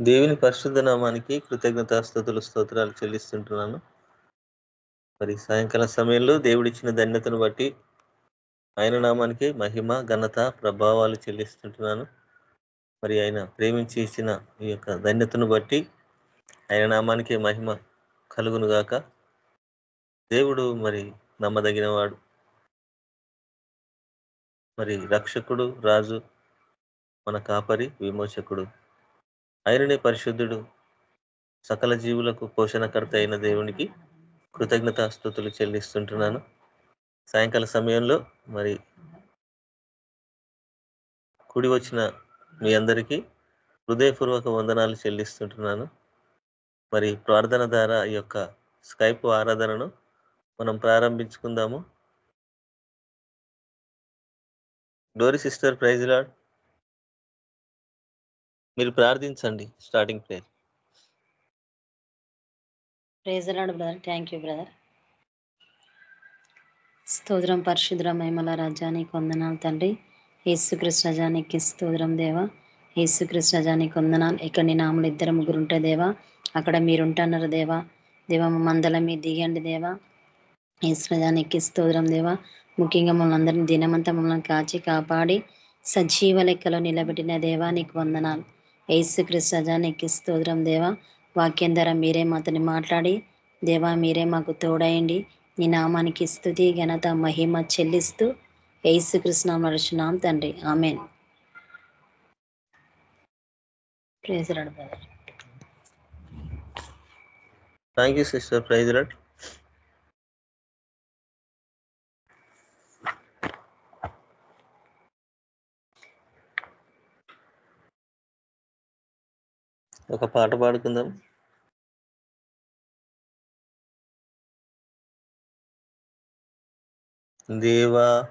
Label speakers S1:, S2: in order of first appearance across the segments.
S1: దేవుని పరిశుద్ధ నామానికి కృతజ్ఞత స్థుతులు స్తోత్రాలు చెల్లిస్తుంటున్నాను. మరి సాయంకాల సమయంలో దేవుడిచ్చిన ధన్యతను బట్టి ఆయన నామానికి మహిమ ఘనత ప్రభావాలు చెల్లిస్తుంటున్నాను. మరి ఆయన ప్రేమించి ఇచ్చిన ఈ యొక్క ధన్యతను బట్టి ఆయన నామానికి మహిమ కలుగును గాక. దేవుడు మరి నమ్మదగినవాడు. మరి రక్షకుడు రాజు మన కాపరి విమోచకుడు. ఆయననే పరిశుద్ధుడు సకల జీవులకు పోషణకర్త అయిన దేవునికి కృతజ్ఞతాస్థుతులు చెల్లిస్తుంటున్నాను. సాయంకాల సమయంలో మరి కుడి వచ్చిన మీ అందరికీ హృదయపూర్వక వందనాలు చెల్లిస్తుంటున్నాను. మరి ప్రార్థన ద్వారా ఈ యొక్క స్కైప్ ఆరాధనను మనం ప్రారంభించుకుందాము. డోరీ సిస్టర్ ప్రైజ్ లాడ్ మీరు ప్రార్థించండి స్టార్టింగ్ ప్రేయర్
S2: ప్రేజ్ అలాడు బ్రదర్ థ్యాంక్ యూ బ్రదర్ స్తోత్రం పరిశుద్ర మహిమల రాజానికి వందనాలు తండ్రి. యేసుకృష్ణ రాజానికి స్తోత్రం దేవ. యేసుకృష్ణ రాజానికి వందనాలు. ఇక్కడ నీ నాములు ఇద్దరు ముగ్గురు ఉంటే దేవా అక్కడ మీరుంటున్నారు దేవా. దేవా మందల మీ దిగండి దేవా. యేసురాజానికి స్తోత్రం దేవా. ముఖ్యంగా మమ్మల్ని అందరినీ దినమంతా మమ్మల్ని కాచి కాపాడి సజీవ లెక్కలో నిలబెట్టిన దేవా నీకు వందనాలు. ఏసుక్రీస్తు రాజానికి స్తోత్రం దేవా. వాక్యం ద్వారా మీరే మాతని మాట్లాడి దేవా మీరే మాకు తోడయండి నీ నామానికి స్థుతి ఘనత మహిమ చెల్లిస్తూ ఏసుకృష్ణ నడుచున్నాం తండ్రి. Amen.
S1: Thank you sister. Praise Lord. ఒక పాట పాడుకుందాం. దేవా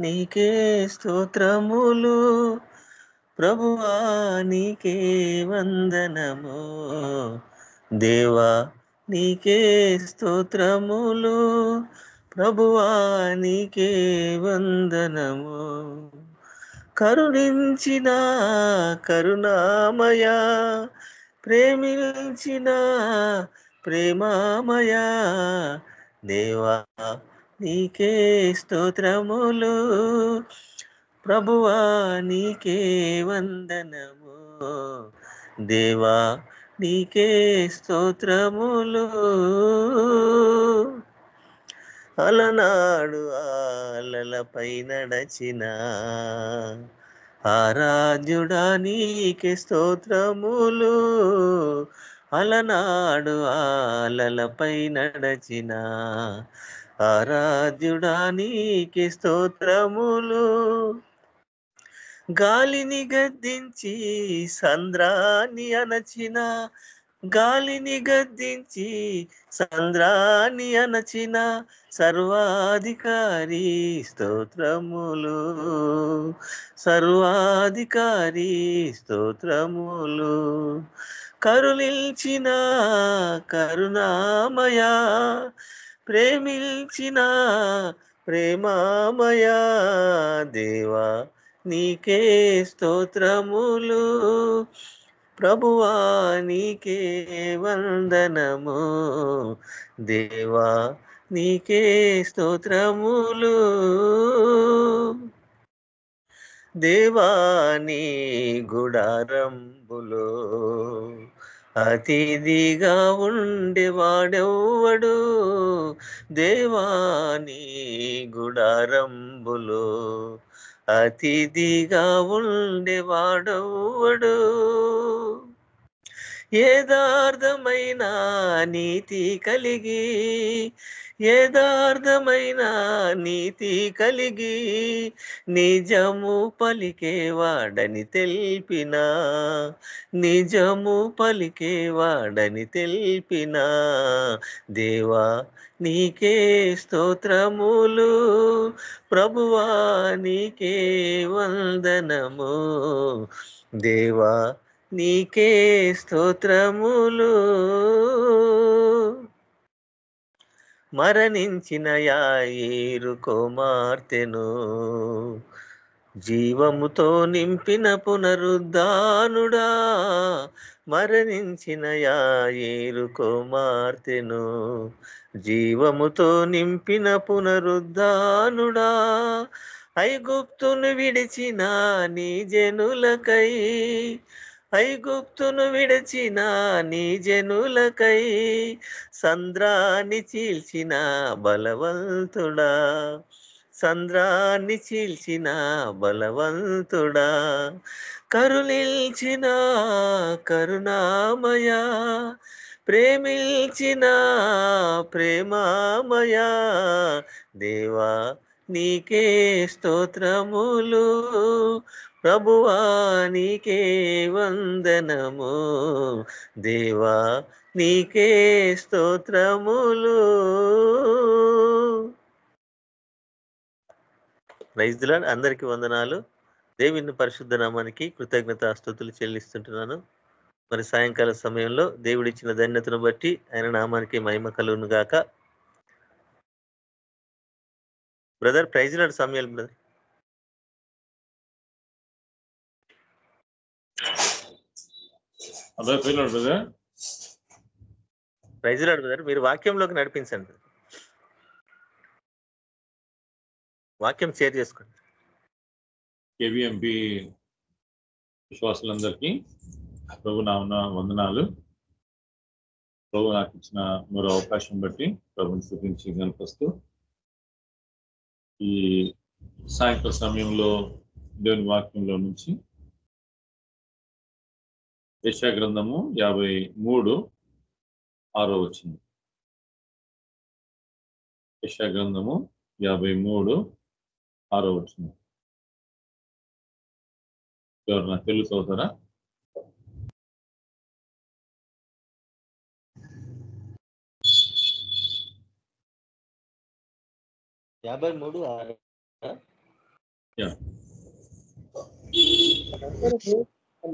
S1: నీకే స్తోత్రములు. ప్రభువా నీకే వందనము. దేవా నీకే స్తోత్రములు. ప్రభువా నీకే వందనము. కరుణించిన కరుణామయ ప్రేమించిన ప్రేమామయ. దేవా నీకే స్తోత్రములు. ప్రభువా నీకే వందనము. దేవా నీకే స్తోత్రములు. అలనాడు ఆలలపై నడచిన. ఆరాధ్యుడా నీకే స్తోత్రములు. అలనాడు ఆలలపై నడచిన. ఆరాధ్యుడా నీకే స్తోత్రములు. గాలిని గద్దించి సంద్రాన్ని అనచినా గాలిని గద్దించి సంద్రాన్ని అనచిన సర్వాధికారి స్తోత్రములు. సర్వాధికారి స్తోత్రములు. కరుణించిన కరుణామయ ప్రేమించిన ప్రేమామయ దేవా నీకే స్తోత్రములు. ప్రభువా నీకే వందనము. దేవా నీకే స్తోత్రములు. దేవాని గుడారంబులో. అతిథిగా ఉండేవాడెవ్వడు దేవాని గుడారంబులో. అతిథిగా ఉండేవాడవుడు ఏదార్థమైన నీతి కలిగి ఏదార్థమైన నీతి కలిగి నిజము పలికేవాడని తెలిపిన నిజము పలికేవాడని తెలిపిన దేవా నీకే స్తోత్రములు ప్రభువా నీకే వందనము దేవా నీకే స్తోత్రములు. మరణించిన యాయిరు కుమార్తెను జీవముతో నింపిన పునరుద్ధానుడా. మరణించిన యాయేరు కుమార్తెను జీవముతో నింపిన పునరుద్ధానుడా. ఐగుప్తును విడిచిన నీ జనులకై ఐగుప్తును విడచిన నీ జనులకై సంద్రాన్ని చీల్చిన బలవంతుడా. సంద్రాన్ని చీల్చిన బలవంతుడా. కరుణిల్చిన కరుణామయ ప్రేమిల్చిన ప్రేమామయ. దేవా నీకే స్తోత్రములు. ప్రభువా నీకే వందనము. దేవా నీకే స్తోత్రములు. ప్రైజ్ అందరికీ వందనాలు. దేవుని పరిశుద్ధ నామానికి కృతజ్ఞత స్థుతులు చెల్లిస్తుంటున్నాను. మరి సాయంకాల సమయంలో దేవుడిచ్చిన ధన్యతను బట్టి ఆయన నామానికి మహిమ కలుగును గాక బ్రదర్ ప్రైజ్లాడ్ సమయాలు బ్రదర్.
S3: అదే పోయినాడు బ్రదర్?
S1: ప్రైజ్ బ్రదర్ మీరు వాక్యంలోకి నడిపించండి. వాక్యం షేర్ చేసుకోండి.
S3: కేవీఎంపి విశ్వాసులందరికీ ప్రభు నామన వందనాలు. ప్రభు నాకు ఇచ్చిన మరో అవకాశం బట్టి ప్రభుని స్థుతించి కనిపిస్తూ ఈ సాయంత్ర సమయంలో దేవుని వాక్యంలో నుంచి యశా గ్రంథము యాభై మూడు ఆరో వచ్చింది యశా గ్రంథము యాభై మూడు ఆరో వచ్చింది ఎవరన్నా తెలుసు అవుతారా?
S1: యాభై మూడు ఆరు.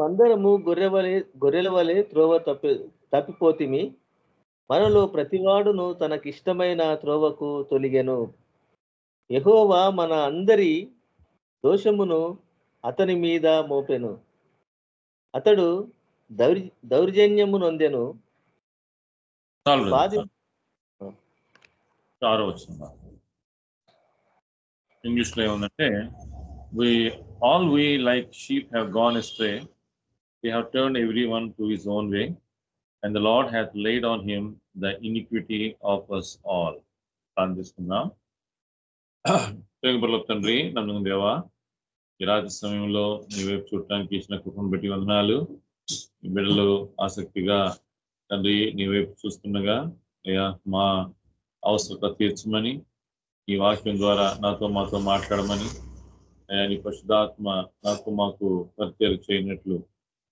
S1: అందరము గొర్రె వలె గొర్రెల వలె త్రోవ తప్పి తప్పిపోతిమి. మనలో ప్రతివాడును తనకిష్టమైన త్రోవకు తొలిగెను. యెహోవా మన అందరి దోషమును అతని మీద మోపెను. అతడు దౌర్ దౌర్జన్యము నొందెను.
S3: ఆరో వచ్చింది ఇంగ్లీష్లో ఏముందంటే we all we like sheep have gone astray He hath turned everyone one to own own way and Lord Lord laid on him the iniquity of of all. All ప్రార్థిస్తున్నాం తండ్రి నమ్మకం దేవా ఈ రాత్రి సమయంలో నీ వైపు చూడటానికి ఇచ్చిన కృపను బట్టి వందనాలు ఈ బిడ్డలు ఆసక్తిగా తండ్రి నీ వైపు చూస్తుండగా అయ్యా మా అవసరత తీర్చమని ఈ వాక్యం ద్వారా నాతో మాతో మాట్లాడమని అయ్యా నీ పరిశుద్ధాత్మ నాకు మాకు పరిచయం చేయనట్లు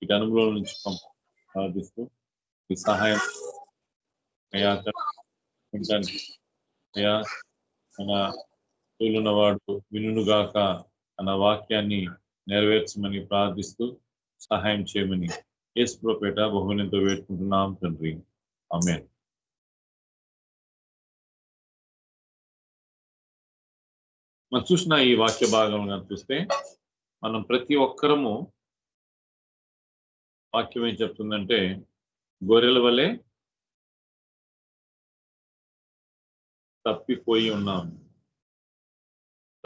S3: విధానంలో అనుభవం నుంచి ప్రార్థిస్తూ మీ సహాయం అయ్యా వినడానికి అయ్యా మన తోలున్నవాడు వినుగాక అన్న వాక్యాన్ని నెరవేర్చమని ప్రార్థిస్తూ సహాయం చేయమని యేసుప్రపేట బహుమనితో వేడుకుంటున్నాం తండ్రి. ఆమె మనం చూసిన ఈ వాక్య భాగం కనిపిస్తే చూస్తే మనం ప్రతి ఒక్కరము వాక్యం ఏం చెప్తుందంటే గొర్రెల వలె తప్పిపోయి ఉన్నాం.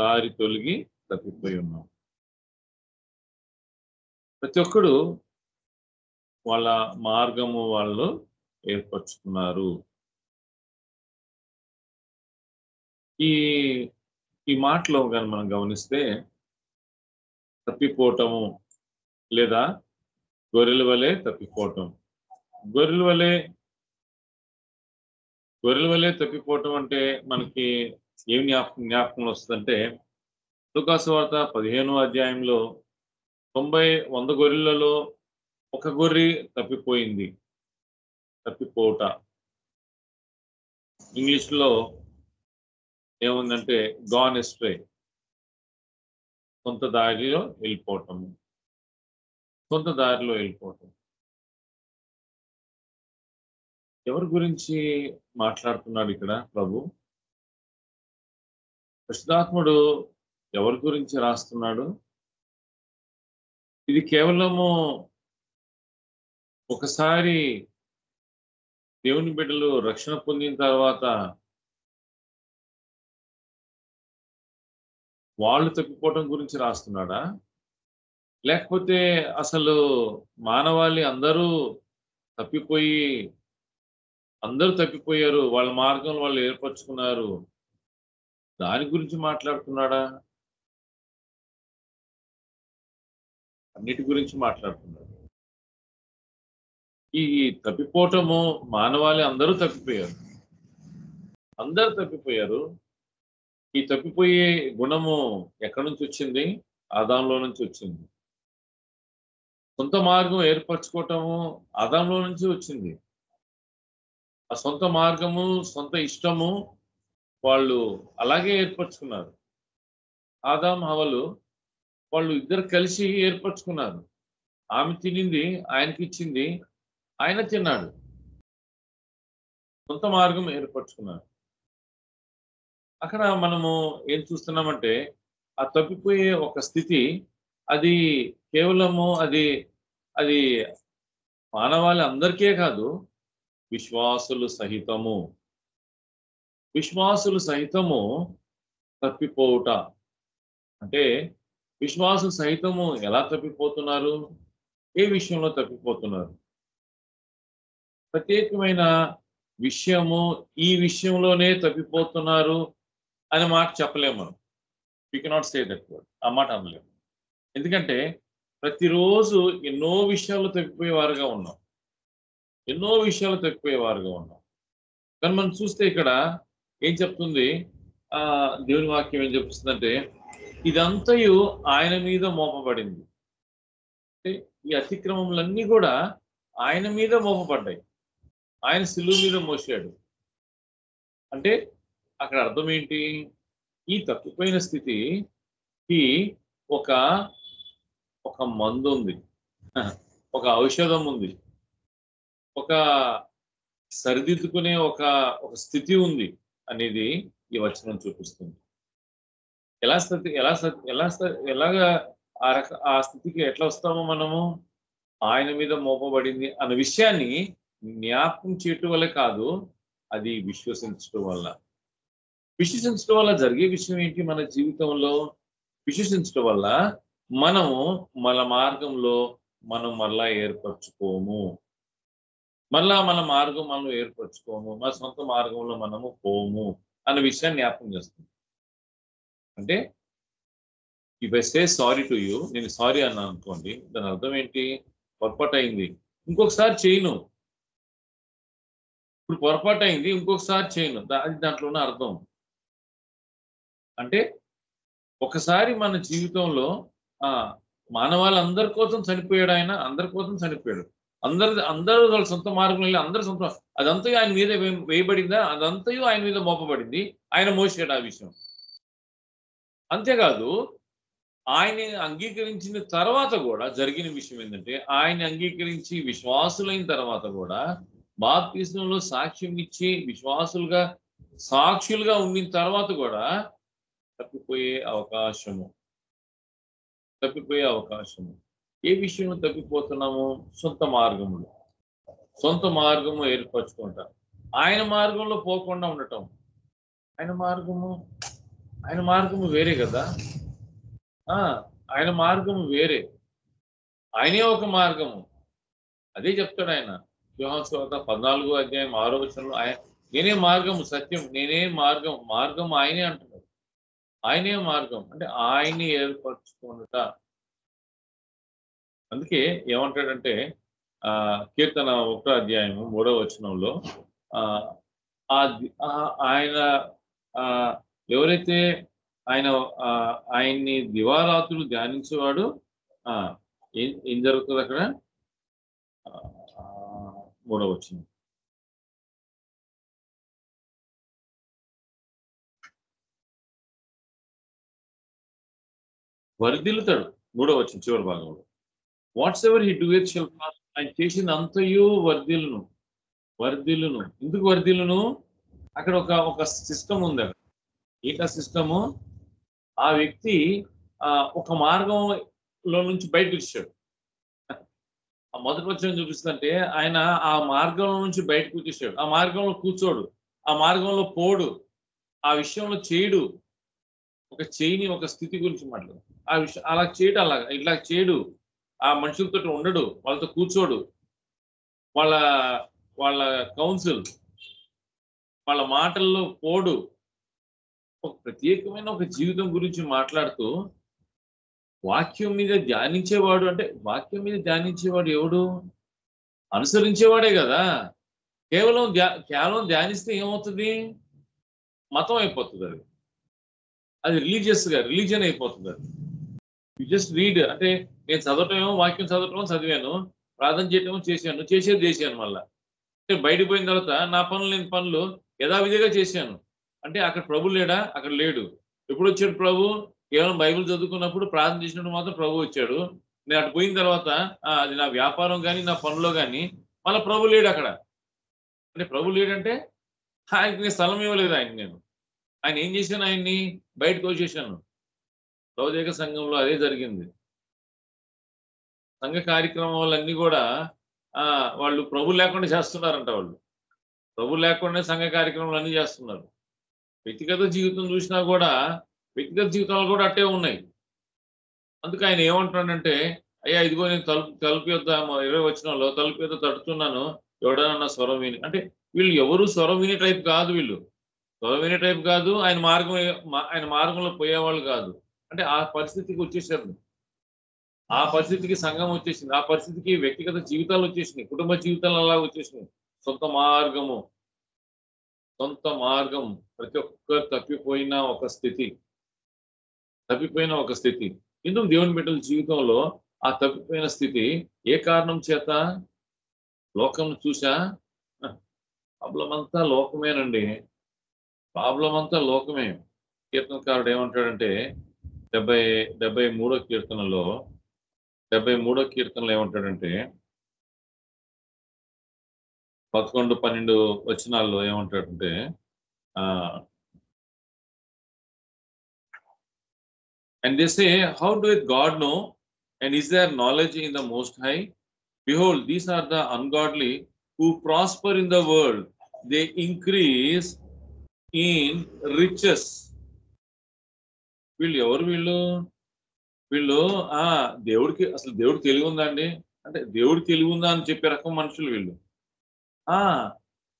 S3: దారి తొలగి తప్పిపోయి ఉన్నాం. ప్రతి ఒక్కడు వాళ్ళ మార్గము వాళ్ళు ఏర్పరచుకున్నారు. ఈ ఈ మాటలో కానీ మనం గమనిస్తే తప్పిపోవటము లేదా గొర్రెల వలె తప్పిపోవటం. గొర్రెల వలె గొర్రెల వలె తప్పిపోవటం అంటే మనకి ఏం జ్ఞాపకం జ్ఞాపకం వస్తుందంటే లుకాసు వార్త పదిహేను అధ్యాయంలో తొంభై వంద గొర్రెలలో ఒక గొర్రె తప్పిపోయింది. తప్పిపోవట. ఇంగ్లీష్లో ఏముందంటే గాన్ ఎస్ట్రే కొంత దారిలో వెళ్ళిపోవటం కొంత దారిలో వెళ్ళిపోవటం. ఎవరి గురించి మాట్లాడుతున్నాడు ఇక్కడ ప్రభు? కృష్ణాత్ముడు ఎవరి గురించి రాస్తున్నాడు? ఇది కేవలము ఒకసారి దేవుని బిడ్డలు రక్షణ పొందిన తర్వాత వాళ్ళు తప్పిపోవటం గురించి రాస్తున్నాడా? లేకపోతే అసలు మానవాళి అందరూ తప్పిపోయి అందరూ తప్పిపోయారు వాళ్ళ మార్గం వాళ్ళు ఏర్పరచుకున్నారు. దాని గురించి మాట్లాడుతున్నాడా? అన్నిటి గురించి మాట్లాడుతున్నాడు. ఈ తప్పిపోవటము మానవాళి అందరూ తప్పిపోయారు. అందరూ తప్పిపోయారు. ఈ తప్పిపోయే గుణము ఎక్కడి నుంచి వచ్చింది? ఆదాంలో నుంచి వచ్చింది. సొంత మార్గం ఏర్పరచుకోవటము అదంలో నుంచి వచ్చింది. ఆ సొంత మార్గము సొంత ఇష్టము వాళ్ళు అలాగే ఏర్పరచుకున్నారు. ఆదాం హవలు వాళ్ళు ఇద్దరు కలిసి ఏర్పరచుకున్నారు. ఆమె తినింది ఆయనకి ఇచ్చింది ఆయన తిన్నాడు. సొంత మార్గం ఏర్పరచుకున్నారు. అక్కడ మనము ఏం చూస్తున్నామంటే ఆ తప్పిపోయే ఒక స్థితి అది కేవలము అది అది మానవాళి అందరికీ కాదు విశ్వాసులు సహితము. విశ్వాసులు సహితము తప్పిపోవుట. అంటే విశ్వాసులు సహితము ఎలా తప్పిపోతున్నారు? ఏ విషయంలో తప్పిపోతున్నారు? ప్రత్యేకమైన విషయము ఈ విషయంలోనే తప్పిపోతున్నారు అనే మాట చెప్పలేము మనం. You cannot say that word ఆ మాట అనలేము ఎందుకంటే ప్రతిరోజు ఎన్నో విషయాలు తగ్గిపోయేవారుగా ఉన్నాం. ఎన్నో విషయాలు తగ్గిపోయేవారుగా ఉన్నాం. కానీ మనం చూస్తే ఇక్కడ ఏం చెప్తుంది? ఆ దేవుని వాక్యం ఏం చెప్తుందంటే ఇదంతయు ఆయన మీద మోపబడింది. అంటే ఈ అతిక్రమములన్నీ కూడా ఆయన మీద మోపబడ్డాయి. ఆయన సిలువు మీద మోసాడు అంటే అక్కడ అర్థం ఏంటి? ఈ తప్పిపోయిన స్థితికి ఒక ఒక మందు ఉంది. ఒక ఔషధం ఉంది. ఒక సరిదిద్దుకునే ఒక ఒక స్థితి ఉంది అనేది ఈ వచనం చూపిస్తుంది. ఎలా స్థితి ఎలా ఎలా ఎలాగా ఆ రక ఆ స్థితికి ఎట్లా వస్తామో మనము? ఆయన మీద మోపబడింది అన్న విషయాన్ని జ్ఞాపకం చేయటం వల్ల కాదు అది విశ్వసించడం వల్ల. విశ్వసించడం వల్ల జరిగే విషయం ఏంటి మన జీవితంలో? విశ్వసించడం వల్ల మనము మన మార్గంలో మనం మళ్ళా ఏర్పరచుకోము. మళ్ళా మన మార్గం మనం ఏర్పరచుకోము. మన సొంత మార్గంలో మనము పోము అన్న విషయాన్ని జ్ఞాపకం చేస్తుంది. అంటే if I say sorry to you నేను సారీ అన్నాను అనుకోండి దాని అర్థం ఏంటి? పొరపాటు అయింది ఇంకొకసారి చేయను. ఇప్పుడు పొరపాటు అయింది ఇంకొకసారి చేయను. అది దాంట్లో ఉన్న అర్థం. అంటే ఒకసారి మన జీవితంలో ఆ మానవాళ్ళందరి కోసం చనిపోయాడు ఆయన అందరి కోసం చనిపోయాడు. అందరి అందరూ వాళ్ళ సొంత మార్గం వెళ్ళి అందరి సొంత అదంతా ఆయన మీద వేయబడిందా? అదంతయు ఆయన మీద మోపబడింది. ఆయన మోసాడు ఆ విషయం. అంతేకాదు ఆయన అంగీకరించిన తర్వాత కూడా జరిగిన విషయం ఏంటంటే ఆయన అంగీకరించి విశ్వాసులైన తర్వాత కూడా బాప్తిస్మంలో సాక్ష్యం ఇచ్చి విశ్వాసులుగా సాక్షులుగా ఉండిన తర్వాత కూడా తప్పిపోయే అవకాశము. తప్పిపోయే అవకాశము. ఏ విషయంలో తప్పిపోతున్నాము సొంత మార్గములు. సొంత మార్గము ఏర్పరచుకుంటాం. ఆయన మార్గంలో పోకుండా ఉండటం. ఆయన మార్గము ఆయన మార్గము వేరే కదా? ఆ ఆయన మార్గము వేరే. ఆయనే ఒక మార్గము. అదే చెప్తాడు ఆయన. యోహాన్స్వార్త పద్నాలుగో అధ్యాయం ఆరో వచనంలో ఆయన నేనే మార్గము సత్యం నేనే మార్గం మార్గం ఆయనే అంటున్నాడు. ఆయనే మార్గం. అంటే ఆయన్ని ఏర్పరచుకున్నట అందుకే ఏమంటాడంటే ఆ కీర్తన ఒకటో అధ్యాయము మూడో వచనంలో ఆ ఆ ఆయన ఆ ఎవరైతే ఆయన ఆ, ఆయన్ని దివారాత్రులు ధ్యానించేవాడు ఆ ఏం జరుగుతుంది అక్కడ? ఆ, మూడో వరిదిల్లుతాడు మూడో వచ్చిన చివరి భాగంలో. Whatsoever he do it shall ఆయన చేసింది అంతయో వర్ధిల్లును వర్ధిల్లును ఎందుకు వర్ధిల్లును అక్కడ ఒక ఒక సిస్టమ్ ఉంది అక్కడ. ఏక సిస్టము? ఆ వ్యక్తి ఆ, ఒక మార్గంలో నుంచి బయటకు వచ్చాడు. ఆ మొదటి వచ్చిన చూపిస్తుందంటే ఆయన ఆ మార్గంలో నుంచి బయటకు వచ్చేసాడు. ఆ మార్గంలో కూర్చోడు. ఆ మార్గంలో పోడు. ఆ విషయంలో చేయడు. ఒక చేయని ఒక స్థితి గురించి మాట్లాడు. ఆ విషయం అలా చేయడు అలా ఇట్లా చేయడు. ఆ మనుషులతో ఉండడు. వాళ్ళతో కూర్చోడు. వాళ్ళ వాళ్ళ కౌన్సిల్ వాళ్ళ మాటల్లో పోడు. ఒక ప్రత్యేకమైన ఒక జీవితం గురించి మాట్లాడుతూ వాక్యం మీద ధ్యానించేవాడు అంటే వాక్యం మీద ధ్యానించేవాడు ఎవడు? అనుసరించేవాడే కదా. కేవలం ధ్యా కేవలం ధ్యానిస్తే ఏమవుతుంది? మతం అయిపోతుంది అది. అది రిలీజియస్గా రిలీజియన్ అయిపోతుంది అది. యు జస్ట్ రీడ్ అంటే నేను చదవటమేమో వాక్యం చదవటం చదివాను ప్రార్థన చేయటమో చేశాను చేసేది చేశాను మళ్ళా. అంటే బయటకు పోయిన తర్వాత నా పనులు లేని పనులు యథావిధిగా చేశాను. అంటే అక్కడ ప్రభు లేడా? అక్కడ లేడు. ఎప్పుడు వచ్చాడు ప్రభు? కేవలం బైబిల్ చదువుకున్నప్పుడు ప్రార్థన చేసినప్పుడు మాత్రం ప్రభు వచ్చాడు. నేను అటు పోయిన తర్వాత అది నా వ్యాపారం కానీ నా పనిలో కానీ మళ్ళీ ప్రభు లేడు అక్కడ. అంటే ప్రభు లేడంటే ఆయనకి నేను స్థలం ఇవ్వలేదు ఆయన నేను. ఆయన ఏం చేశాను ఆయన్ని? బయటకు వచ్చేసాను సౌదేక సంఘంలో అదే జరిగింది. సంఘ కార్యక్రమాలన్నీ కూడా వాళ్ళు ప్రభు లేకుండా చేస్తున్నారంట వాళ్ళు. ప్రభు లేకుండా సంఘ కార్యక్రమాలు అన్నీ చేస్తున్నారు. వ్యక్తిగత జీవితం చూసినా కూడా వ్యక్తిగత జీవితాలు కూడా అట్టే ఉన్నాయి. అందుకు ఆయన ఏమంటున్నాడంటే అయ్యా ఇదిగో నేను తలుపు తలుపు యొద్ద ఇరవై వచ్చినాలో తలుపు యొద్ద తడుతున్నాను. ఎవడన్నా స్వరం విని అంటే వీళ్ళు ఎవరు స్వరం వినే టైప్ కాదు వీళ్ళు. స్వరం టైప్ కాదు ఆయన మార్గం మా- ఆయన మార్గంలో పోయేవాళ్ళు కాదు. అంటే ఆ పరిస్థితికి వచ్చేసారు. ఆ పరిస్థితికి సంఘం వచ్చేసింది. ఆ పరిస్థితికి వ్యక్తిగత జీవితాలు వచ్చేసినాయి. కుటుంబ జీవితాలు అలా వచ్చేసినాయి. సొంత మార్గము. సొంత మార్గం. ప్రతి ఒక్కరు తప్పిపోయిన ఒక స్థితి. తప్పిపోయిన ఒక స్థితి. ఎందుకు దేవుని బిడ్డల జీవితంలో ఆ తప్పిపోయిన స్థితి ఏ కారణం చేత? లోకం చూసా? ప్రాబ్లం అంతా లోకమేనండి. ప్రాబ్లం అంతా లోకమే. కీర్తనకారుడు ఏమంటాడంటే డెబ్బై డెబ్బై మూడో కీర్తనలో డెబ్బై మూడో కీర్తనలు ఏమంటాడంటే పదకొండు పన్నెండు వచనాల్లో ఏమంటాడంటే and this a how do with God know and is there knowledge in the most high behold these are the ungodly who prosper in the world they increase in riches వీళ్ళు ఎవరు వీళ్ళు? వీళ్ళు ఆ దేవుడికి అసలు దేవుడు తెలివి ఉందా అండి? అంటే దేవుడు తెలివి ఉందా అని చెప్పే రకం మనుషులు వీళ్ళు. ఆ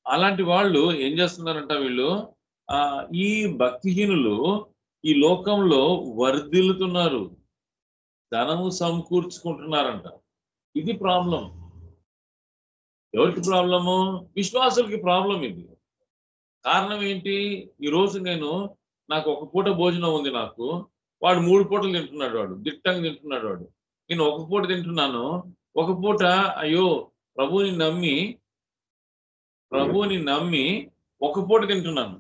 S3: అలాంటి వాళ్ళు ఏం చేస్తున్నారంట వీళ్ళు? ఆ ఈ భక్తిహీనులు ఈ లోకంలో వర్ధిల్లుతున్నారు. ధనము సమకూర్చుకుంటున్నారంట. ఇది ప్రాబ్లం. ఎవరికి ప్రాబ్లము? విశ్వాసులకి ప్రాబ్లం ఇది. కారణం ఏంటి? ఈ రోజు నేను నాకు ఒక పూట భోజనం ఉంది నాకు. వాడు మూడు పూటలు తింటున్నాడు వాడు. దిట్టంగా తింటున్నాడు వాడు. నేను ఒక పూట తింటున్నాను. ఒక పూట అయ్యో ప్రభువుని నమ్మి ప్రభువుని నమ్మి ఒక పూట తింటున్నాను.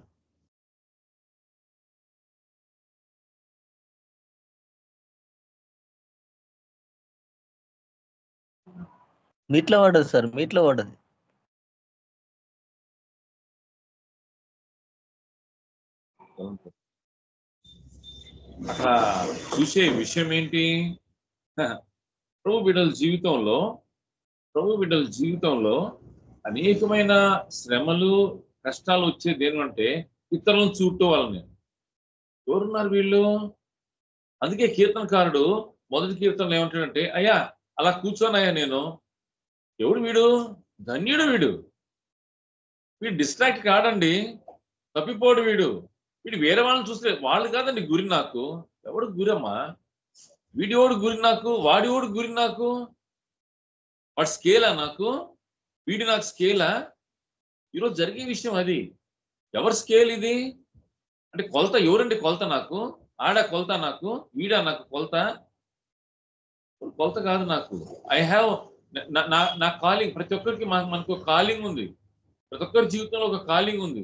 S1: మీట్లో వాడదు సార్ మీట్లో వాడదు
S3: అక్కడ చూసే విషయం ఏంటి? ప్రభు బిడ్డల జీవితంలో ప్రభు బిడ్డల జీవితంలో అనేకమైన శ్రమలు కష్టాలు వచ్చేది ఏంటంటే ఇతరులను చూడటం వల్లనే. ఎవరున్నారు వీళ్ళు? అందుకే కీర్తనకారుడు మొదటి కీర్తనలు ఏమంటాడంటే అయ్యా అలా కూర్చోనయ్యా నేను. ఎవడు వీడు? ధన్యుడు వీడు. వీడు డిస్ట్రాక్ట్ కాడండి. తప్పిపోడు వీడు. వీడు వేరే వాళ్ళని చూస్తే వాళ్ళు కాదండి గురి నాకు. ఎవడు గురమ్మా? వీడియోడు గురి నాకు వాడియోడు గురి నాకు. వాడు స్కేలా నాకు? వీడి నాకు స్కేలా? ఈరోజు జరిగే విషయం అది. ఎవరి స్కేల్ ఇది? అంటే కొలత ఎవరండి కొలత నాకు? ఆడ కొలత నాకు? వీడా నాకు కొలత? కొలత కాదు నాకు. ఐ హ్యావ్ నా నా కాలింగ్ ప్రతి ఒక్కరికి మనకు ఒక కాలింగ్ ఉంది. ప్రతి ఒక్కరి జీవితంలో ఒక కాలింగ్ ఉంది.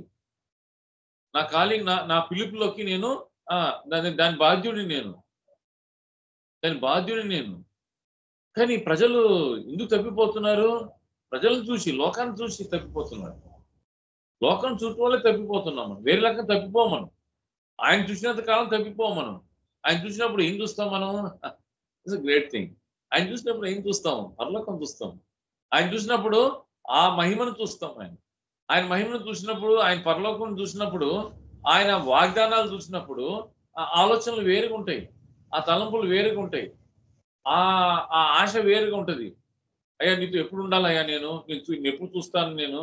S3: నా కాలింగ్ నా నా పిలుపులోకి నేను ఆ, దాని దాని బాధ్యుడిని నేను. దాని బాధ్యుడిని నేను. కానీ ప్రజలు ఎందుకు తప్పిపోతున్నారు? ప్రజలను చూసి లోకాన్ని చూసి తప్పిపోతున్నారు. లోకం చూడటం వల్లే తప్పిపోతున్నాం మనం. వేరే లెక్క తప్పిపోం మనం. ఆయన చూసినంత కాలం తప్పిపోం మనం. ఆయన చూసినప్పుడు ఏం చూస్తాం మనం? ఇట్స్ గ్రేట్ థింగ్ ఆయన చూసినప్పుడు ఏం చూస్తాం? పరలోకం చూస్తాం. ఆయన చూసినప్పుడు ఆ మహిమను చూస్తాం ఆయన. ఆయన మహిమను చూసినప్పుడు ఆయన పరలోకం చూసినప్పుడు ఆయన వాగ్దానాలు చూసినప్పుడు ఆ ఆలోచనలు వేరుగా ఉంటాయి. ఆ తలంపులు వేరుగా ఉంటాయి. ఆ ఆ ఆశ వేరుగా ఉంటుంది. అయ్యా నీతో ఎప్పుడు ఉండాలయ్యా నేను? నేను నేను ఎప్పుడు చూస్తాను నేను?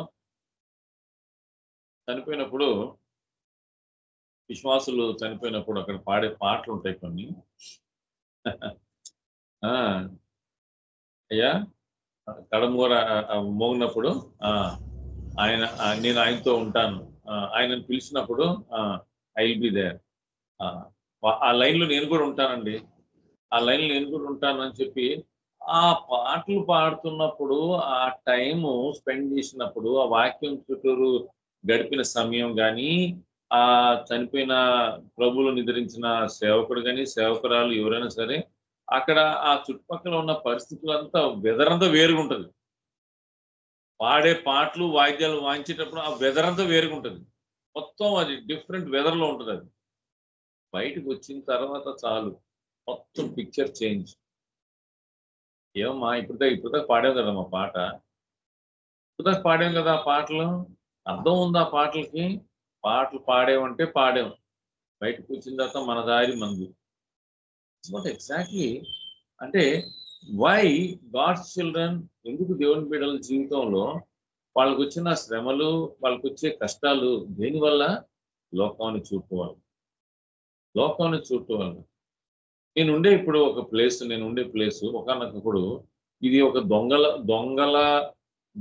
S3: చనిపోయినప్పుడు విశ్వాసులు చనిపోయినప్పుడు అక్కడ పాడే పాటలు ఉంటాయి కొన్ని. ఆ, అయ్యా కడమూర మోగినప్పుడు ఆ, ఆయన నేను ఆయనతో ఉంటాను. ఆ, ఆయనను పిలిచినప్పుడు ఐ విల్ బి దేర్ ఆ లైన్లో నేను కూడా ఉంటానండి. ఆ లైన్లో నేను కూడా ఉంటాను అని చెప్పి ఆ పాటలు పాడుతున్నప్పుడు ఆ టైము స్పెండ్ చేసినప్పుడు ఆ వాక్యం చుట్టూరు గడిపిన సమయం కానీ ఆ చనిపోయిన ప్రభువులు నిద్రించిన సేవకుడు కానీ సేవకురాలు ఎవరైనా సరే అక్కడ ఆ చుట్టుపక్కల ఉన్న పరిస్థితులంతా వెదరంతా వేరుగా ఉంటుంది పాడే పాటలు వాయిద్యాలు వాయించేటప్పుడు ఆ వెదర్ వేరుగా ఉంటుంది మొత్తం అది డిఫరెంట్ వెదర్లో ఉంటుంది అది. బయటకు వచ్చిన తర్వాత చాలు. మొత్తం పిక్చర్ చేంజ్ ఏమమ్మా ఇప్పుడు ఇప్పుడు దాకా పాడాం కదా మా పాట. ఇప్పుడు దాకా పాడాం కదా ఆ పాటలు. అర్థం ఉంది ఆ పాటలకి? పాటలు పాడేమంటే పాడాం. బయటకు వచ్చిన తర్వాత మన దారి మంది ఎగ్జాక్ట్లీ అంటే వై గాడ్స్ చిల్డ్రన్ ఎందుకు దేవుని బిడ్డల జీవితంలో వాళ్ళకు వచ్చిన శ్రమలు వాళ్ళకు వచ్చే కష్టాలు దేనివల్ల? లోకాన్ని చూపుకోవాలి లోకాన్ని చూపుకోవాలి నేను ఉండే ఇప్పుడు ఒక ప్లేస్ నేను ఉండే ప్లేస్ ఒకనొకప్పుడు ఇది ఒక దొంగల దొంగల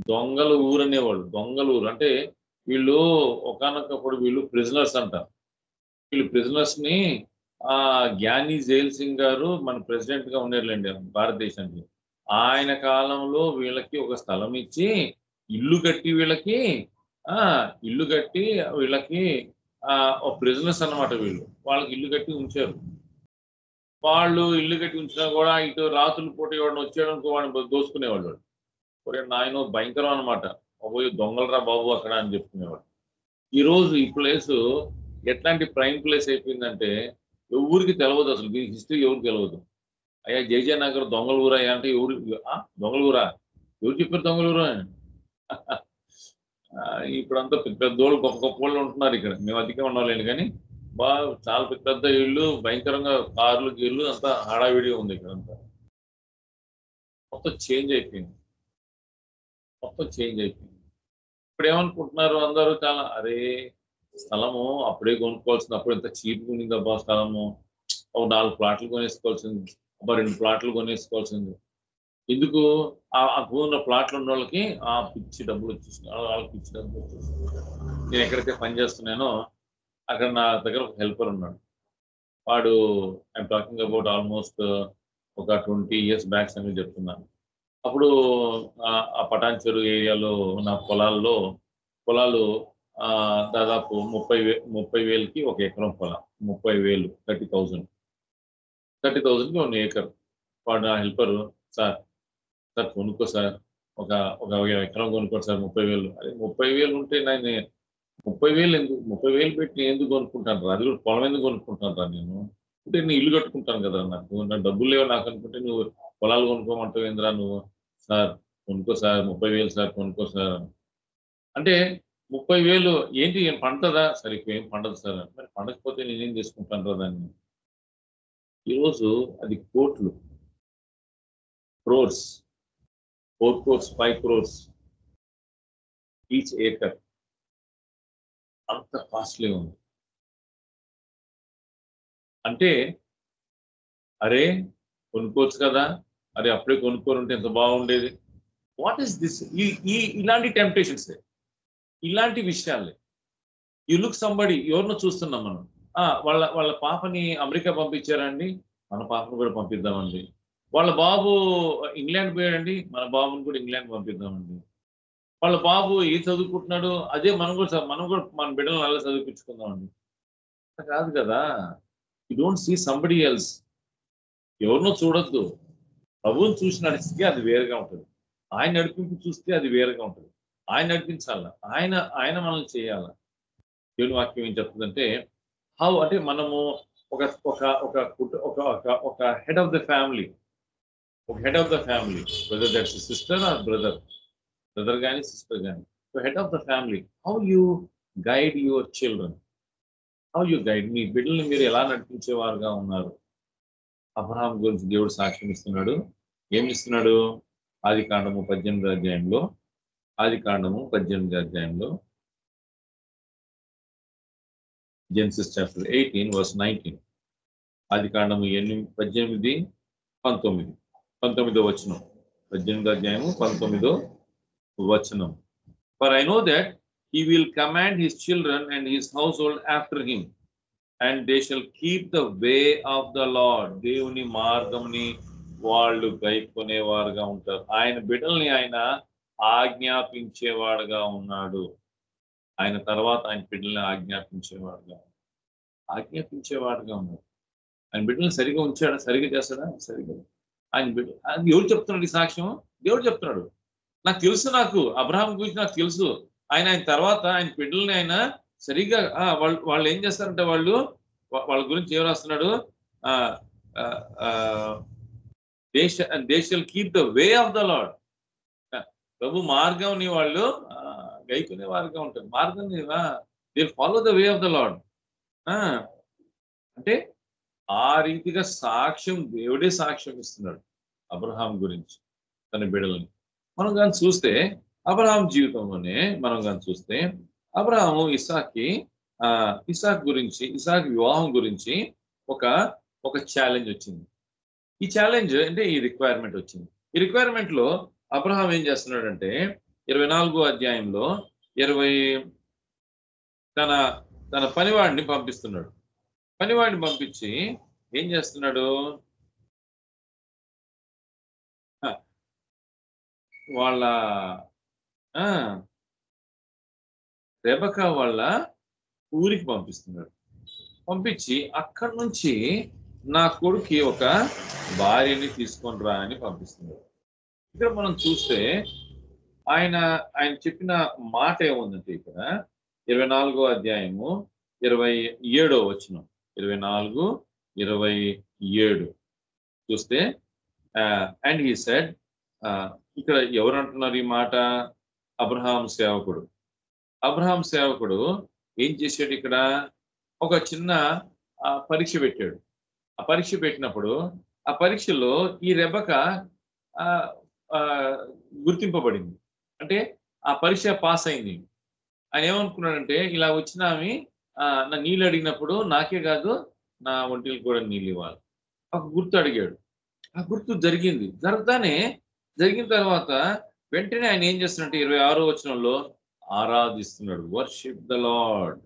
S3: దొంగల ఊరు అనేవాళ్ళు. దొంగల ఊరు. అంటే వీళ్ళు ఒకనొకప్పుడు వీళ్ళు ప్రిజనర్స్ అంటారు. వీళ్ళు ప్రిజనర్స్ని జ్ఞాని జైల్ సింగ్ గారు మన ప్రెసిడెంట్గా ఉన్నారులేండి భారతదేశానికి. ఆయన కాలంలో వీళ్ళకి ఒక స్థలం ఇచ్చి ఇల్లు కట్టి వీళ్ళకి ఆ ఇల్లు కట్టి వీళ్ళకి ఆ ఒక ప్రిజనర్స్ అన్నమాట వీళ్ళు. వాళ్ళకి ఇల్లు కట్టి ఉంచారు. వాళ్ళు ఇల్లు కట్టి ఉంచినా కూడా ఇటు రాత్రులు పూట ఇవ్వడం వచ్చేయడానికి వాడిని దోసుకునేవాళ్ళు ఒరే నాయన భయంకరం అనమాట పోయి దొంగలరా బాబు అక్కడ అని చెప్పుకునేవాడు ఈరోజు ఈ ప్లేస్ ఎట్లాంటి ప్రైమ్ ప్లేస్ అయిపోయిందంటే ఎవరికి తెలియదు అసలు. దీని హిస్టరీ ఎవరికి తెలియదు అయ్యా జయజయ నగర్ దొంగల ఊరా అంటే ఎవరు ఆ, దొంగల ఊరా? ఎవరు చెప్పారు దొంగల ఊరా? ఇప్పుడంతా పెద్ద పెద్దోళ్ళు గొప్ప గొప్ప వాళ్ళు ఉంటున్నారు ఇక్కడ. మేము అధికం ఉండలేను కానీ బాగా చాలా పెద్ద పెద్ద ఇళ్ళు భయంకరంగా కార్లు గీళ్ళు అంతా హడావిడి ఉంది ఇక్కడ అంతా. మొత్తం చేంజ్ అయిపోయింది. మొత్తం చేంజ్ అయిపోయింది. ఇప్పుడు ఏమనుకుంటున్నారు అందరూ చాలా అరే స్థలము అప్పుడే కొనుక్కోవాల్సింది అప్పుడు ఎంత చీప్ ఉంది స్థలము. ఒక నాలుగు ప్లాట్లు కొనేసుకోవాల్సింది అబ్బా రెండు ప్లాట్లు కొనేసుకోవాల్సింది. ఎందుకు? ఆ ఆ భూమిలో ప్లాట్లు ఉన్న వాళ్ళకి ఆ పిచ్చి డబ్బులు వచ్చేసినాయి. వాళ్ళకి పిచ్చి డబ్బులు వచ్చేసినాయి. నేను ఎక్కడైతే పని చేస్తున్నానో అక్కడ నా దగ్గర ఒక హెల్పర్ ఉన్నాడు. వాడు ఐఎమ్ టాకింగ్ అబౌట్ ఆల్మోస్ట్ ఒక ట్వంటీ ఇయర్స్ బ్యాక్స్ అని చెప్తున్నాను. అప్పుడు ఆ- పటాన్ చెరువు ఏరియాలో ఉన్న పొలాల్లో పొలాలు దాదాపు ముప్పై వే ముప్పై వేలకి ఒక ఎకరం పొలం ముప్పై వేలు థర్టీ థౌజండ్ థర్టీ థౌజండ్కి వన్ ఏకర్ వాడు ఆ హెల్పర్ సార్ సార్ కొనుక్కో సార్ ఒక ఒక ఎకరం కొనుక్కో సార్ ముప్పై వేలు. అదే ముప్పై వేలు ఉంటే నేను ముప్పై వేలు ఎందుకు ముప్పై వేలు పెట్టి నేను ఎందుకు కొనుక్కుంటాను రా? అది కూడా పొలం ఎందుకు కొనుక్కుంటాను రా నేను? అంటే నేను ఇల్లు కట్టుకుంటాను కదా నాకు. నా డబ్బులు లేవు నాకు అనుకుంటే నువ్వు పొలాలు కొనుక్కోమంటావు ఏంద్రా నువ్వు? సార్ కొనుక్కో సార్ ముప్పై వేలు సార్ కొనుక్కో సార్. అంటే ముప్పై వేలు ఏంటి ఏం పంటదా? సరే ఇప్పుడు ఏం పండదు సార్ మరి పండకపోతే నేనేం చేసుకుంటాను రా దాన్ని? ఈరోజు అది కోట్లు. Crores. Four crores five crores. Each acre. అంత కాస్ట్లీ ఉంది. అంటే అరే కొనుక్కోవచ్చు కదా. అరే అప్పుడే కొనుక్కొని ఉంటే ఎంత బాగుండేది. What is this? ఈ ఇలాంటి టెంప్టేషన్స్. ఇలాంటి విషయాలే. యు లుక్ సంబడి ఎవరినో చూస్తున్నాం మనం. ఆ, వాళ్ళ వాళ్ళ పాపని అమెరికా పంపించారండి మన పాపను కూడా పంపిద్దామండి. వాళ్ళ బాబు ఇంగ్లాండ్ పోయాడండి మన బాబుని కూడా ఇంగ్లాండ్ పంపిద్దామండి. వాళ్ళ బాబు ఏ చదువుకుంటున్నాడు అదే మనం కూడా మనం కూడా మన బిడ్డలను అలా చదివించుకుందామండి కాదు కదా. You don't see somebody else ఎవరినో చూడొద్దు. ప్రభువుని చూసి నడిస్తే అది వేరుగా ఉంటుంది. ఆయన నడిపింపు చూస్తే అది వేరుగా ఉంటుంది. ఆయన నడిపించాల ఆయన ఆయన మనల్ని చేయాల? దేవుని వాక్యం ఏం చెప్తుందంటే హౌ? అంటే మనము ఒక ఒక ఒక ఒక ఒక ఒక హెడ్ ఆఫ్ ద ఫ్యామిలీ. ఒక head of the family. Brother that's sister are brother brother కానీ సిస్టర్ కానీ so head of the family how you guide your children how you guide మీ బిడ్డల్ని మీరు ఎలా నడిపించేవారుగా ఉన్నారు? అబ్రహాం గురించి దేవుడు సాక్ష్యం ఇస్తున్నాడు. ఏమి ఇస్తున్నాడు? ఆది కాండము పద్దెనిమిది అధ్యాయంలో ఆది కాండము పద్దెనిమిది అధ్యాయంలో. Genesis chapter eighteen verse nineteen ఆది కాండము ఎనిమిది పద్దెనిమిది పంతొమ్మిది. పంతొమ్మిదో వచనం. పద్దెనిమిదో అధ్యాయము పంతొమ్మిదో వచనం. For I know that he will command his children and his household after him and they shall keep the way of the Lord దేవుని మార్గంని వాళ్ళు గైకొనేవారుగా ఉంటారు. ఆయన బిడ్డల్ని ఆయన ఆజ్ఞాపించేవాడుగా ఉన్నాడు. ఆయన తర్వాత ఆయన బిడ్డల్ని ఆజ్ఞాపించేవాడుగా ఆజ్ఞాపించేవాడుగా ఉన్నాడు. ఆయన బిడ్డలను సరిగా ఉంచాడా? సరిగా చేస్తాడా? సరిగా ఆయన బిడ్డ ఎవరు చెప్తున్నాడు ఈ సాక్ష్యం దేవుడు చెప్తున్నాడు. నాకు తెలుసు నాకు అబ్రహాం గురించి నాకు తెలుసు. ఆయన ఆయన తర్వాత ఆయన బిడ్డల్ని ఆయన సరిగ్గా ఆ, వాళ్ళు వాళ్ళు ఏం చేస్తారంటే వాళ్ళు వాళ్ళ గురించి ఏం రాస్తున్నాడు? దేశ దేశాలు keep the way of the Lord ప్రభు మార్గంని వాళ్ళు గైకునే వారుగా ఉంటారు మార్గం they follow the way of the Lord అంటే ఆ రీతిగా సాక్ష్యం దేవుడే సాక్ష్యం ఇస్తున్నాడు అబ్రహాం గురించి తన బిడలని. మనం కానీ చూస్తే అబ్రహాం జీవితంలోనే మనం కానీ చూస్తే అబ్రహాము ఇసాక్కి ఆ ఇసాక్ గురించి ఇసాక్ వివాహం గురించి ఒక ఒక ఛాలెంజ్ వచ్చింది. ఈ ఛాలెంజ్ అంటే ఈ రిక్వైర్మెంట్ వచ్చింది. ఈ రిక్వైర్మెంట్లో అబ్రహాం ఏం చేస్తున్నాడంటే ఇరవై నాలుగో అధ్యాయంలో ఇరవై తన తన పనివాడిని పంపిస్తున్నాడు. పనివాడిని పంపించి ఏం చేస్తున్నాడు? వాళ్ళ ఆ, రెబక వాళ్ళ ఊరికి పంపిస్తున్నాడు. పంపించి అక్కడి నుంచి నా కొడుకి ఒక భార్యని తీసుకొని రా అని పంపిస్తున్నాడు. ఇక్కడ మనం చూస్తే ఆయన ఆయన చెప్పిన మాట ఏముందంటే ఇక్కడ ఇరవై నాలుగో అధ్యాయము ఇరవై ఏడో వచనం. ఇరవై నాలుగు ఇరవై ఏడు. చూస్తే అండ్ హీ సెడ్ ఇక్కడ ఎవరు అంటున్నారు ఈ మాట? అబ్రహాం సేవకుడు. అబ్రహాం సేవకుడు ఏం చేశాడు ఇక్కడ? ఒక చిన్న ఆ, పరీక్ష పెట్టాడు. ఆ పరీక్ష పెట్టినప్పుడు ఆ పరీక్షలో ఈ రెబక ఆ, గుర్తింపబడింది. అంటే ఆ పరీక్ష పాస్ అయింది. ఆయన ఏమనుకున్నాడంటే ఇలా వచ్చిన ఆమె ఆ, నా నీళ్ళు అడిగినప్పుడు నాకే కాదు నా ఒంటికి కూడా నీళ్ళు ఇవ్వాలి. ఒక గుర్తు అడిగాడు. ఆ గుర్తు జరిగింది. జరగతానే జరిగిన తర్వాత వెంటనే ఆయన ఏం చేస్తున్నట్టు ఇరవై ఆరో వచనంలో ఆరాధిస్తున్నాడు. Worship the Lord.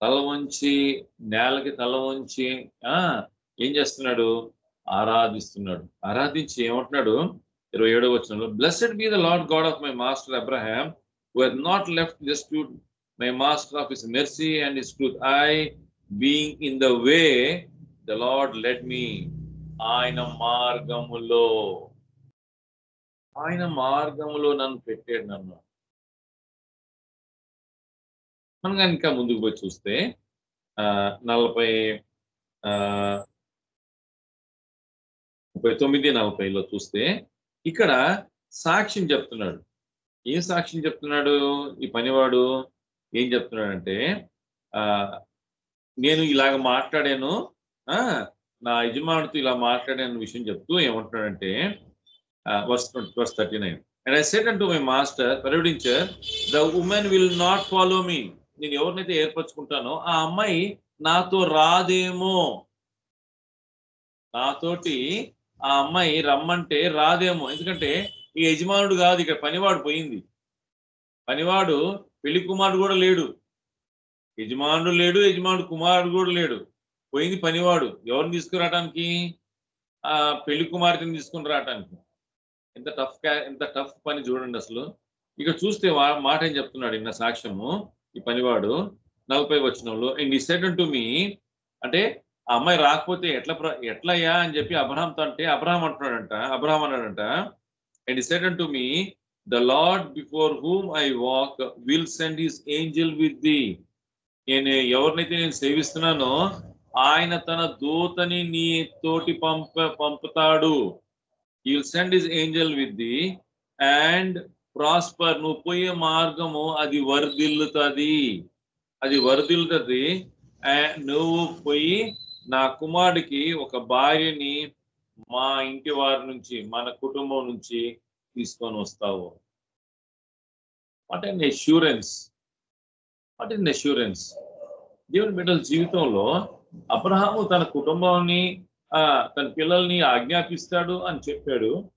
S3: తల వంచి నేలకి తల వంచి ఆ ఏం చేస్తున్నాడు? ఆరాధిస్తున్నాడు. ఆరాధించి ఏమంటున్నాడు? ఇరవై ఏడవ వచనంలో blessed be the Lord God of my master Abraham who hath not left dispute my master of his mercy and his truth I being in the way the Lord let me ఆయన మార్గములో. ఆయన మార్గములో నన్ను పెట్టాడు నన్ను. మనం ఇంకా ముందుకు పోయి చూస్తే ఆ, నలభై ఆ, ముప్పై తొమ్మిది నలభైలో చూస్తే ఇక్కడ సాక్ష్యం చెప్తున్నాడు. ఏం సాక్ష్యం చెప్తున్నాడు? ఈ పనివాడు ఏం చెప్తున్నాడంటే ఆ నేను ఇలాగ మాట్లాడాను ఆ నా యజమానుతో ఇలా మాట్లాడాను విషయం చెప్తూ ఏమంటున్నాడంటే verse verse thirty nine and I said అంటూ my master పర్యటించర్ the women will not follow me నేను ఎవరినైతే ఏర్పరచుకుంటానో ఆ అమ్మాయి నాతో రాదేమో. నాతోటి ఆ అమ్మాయి రమ్మంటే రాదేమో. ఎందుకంటే ఈ యజమానుడు కాదు ఇక్కడ పనివాడు పోయింది. పనివాడు పెళ్ళి కుమారుడు కూడా లేడు. యజమానుడు లేడు యజమానుడు కుమారుడు కూడా లేడు. పోయింది పనివాడు. ఎవరిని తీసుకురావటానికి ఆ పెళ్ళి కుమార్తెని తీసుకుని రావటానికి. ఎంత టఫ్ ఎంత టఫ్ పని చూడండి అసలు. ఇక చూస్తే మాట ఏం చెప్తున్నాడు ఇన్న సాక్ష్యము? ఈ పనివాడు నలభై వచనంలో అండ్ ఈ సెడ్ టు మీ అంటే ఆ అమ్మాయి రాకపోతే ఎట్లా ఎట్లయ్యా అని చెప్పి అబ్రహాంతో అంటే అబ్రహాం అంటున్నాడంట అబ్రహాం అన్నాడంట and he said me the Lord before whom I walk will send his his with thee నేను ఎవరినైతే నేను సేవిస్తున్నానో ఆయన తన దూతని నీ తోటి పంప పంపుతాడు. ఈ will send his angel with thee and prosper నువ్వు పోయే మార్గము అది వరదిల్లుతుంది. అది వరదిల్లుతుంది. అండ్ నువ్వు పోయి నా కుమారుడికి ఒక భార్యని మా ఇంటి వారి నుంచి మన కుటుంబం నుంచి తీసుకొని వస్తావు. What and assurance what and assurance దేవుని బిడ్డల జీవితంలో అబ్రహాము తన కుటుంబాన్ని ఆ తన పిల్లల్ని ఆజ్ఞాపిస్తాడు అని చెప్పాడు.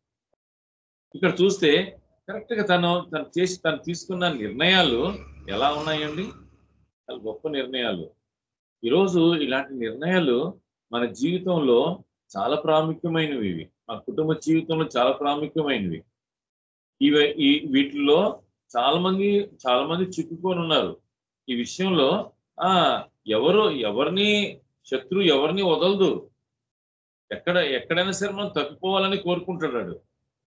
S3: ఇక్కడ చూస్తే కరెక్ట్గా తను తను చేసి తను తీసుకున్న నిర్ణయాలు ఎలా ఉన్నాయండి? చాలా గొప్ప నిర్ణయాలు. ఈరోజు ఇలాంటి నిర్ణయాలు మన జీవితంలో చాలా ప్రాముఖ్యమైనవి ఇవి. మన కుటుంబ జీవితంలో చాలా ప్రాముఖ్యమైనవి. ఇవి ఈ వీటిల్లో చాలా మంది చాలా మంది చిక్కుకొని ఉన్నారు. ఈ విషయంలో ఆ ఎవరు ఎవరిని శత్రువు ఎవరిని వదలదు. ఎక్కడ ఎక్కడైనా సరే మనం తప్పిపోవాలని కోరుకుంటాడు వాడు.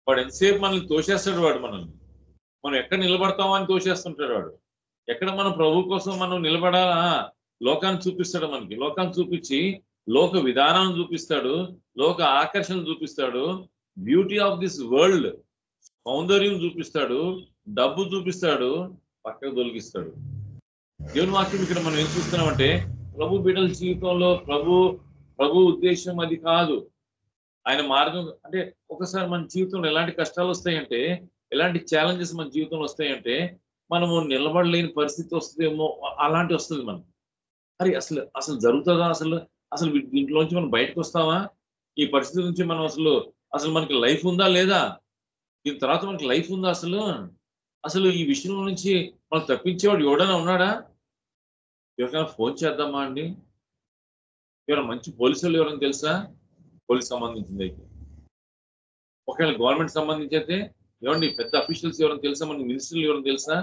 S3: వాడు ఎంతసేపు మనల్ని తోసేస్తాడు వాడు మనల్ని. మనం ఎక్కడ నిలబడతామని తోసేస్తుంటాడు వాడు. ఎక్కడ మనం ప్రభు కోసం మనం నిలబడాలా? లోకాన్ని చూపిస్తాడు మనకి. లోకాన్ని చూపించి లోక విధానం చూపిస్తాడు లోక ఆకర్షణ చూపిస్తాడు బ్యూటీ ఆఫ్ దిస్ వరల్డ్ సౌందర్యం చూపిస్తాడు డబ్బు చూపిస్తాడు పక్కకు తొలగిస్తాడు. దేవుని వాక్యం ఇక్కడ మనం ఏం చూస్తున్నామంటే ప్రభు బిడ్డల జీవితంలో ప్రభు ప్రభు ఉద్దేశం అది కాదు. ఆయన మార్గం అంటే ఒకసారి మన జీవితంలో ఎలాంటి కష్టాలు వస్తాయంటే ఎలాంటి ఛాలెంజెస్ మన జీవితంలో వస్తాయంటే మనము నిలబడలేని పరిస్థితి వస్తుందేమో అలాంటి వస్తుంది మనకు. మరి అసలు అసలు జరుగుతుందా? అసలు అసలు దీంట్లోంచి మనం బయటకు వస్తామా ఈ పరిస్థితి నుంచి మనం అసలు అసలు మనకి లైఫ్ ఉందా లేదా? దీని తర్వాత మనకి లైఫ్ ఉందా అసలు? అసలు ఈ విషయం నుంచి మనం తప్పించేవాడు ఎవడైనా ఉన్నాడా? ఎవరికైనా ఫోన్ చేద్దామా అండి? ఎవరైనా మంచి పోలీసులు ఎవరైనా తెలుసా? పోలీస్ సంబంధించింది అయితే. ఒకవేళ గవర్నమెంట్ సంబంధించి అయితే ఏమండి పెద్ద అఫీషియల్స్ ఎవరైనా తెలుసా? మనకి మినిస్టర్లు ఎవరైనా తెలుసా?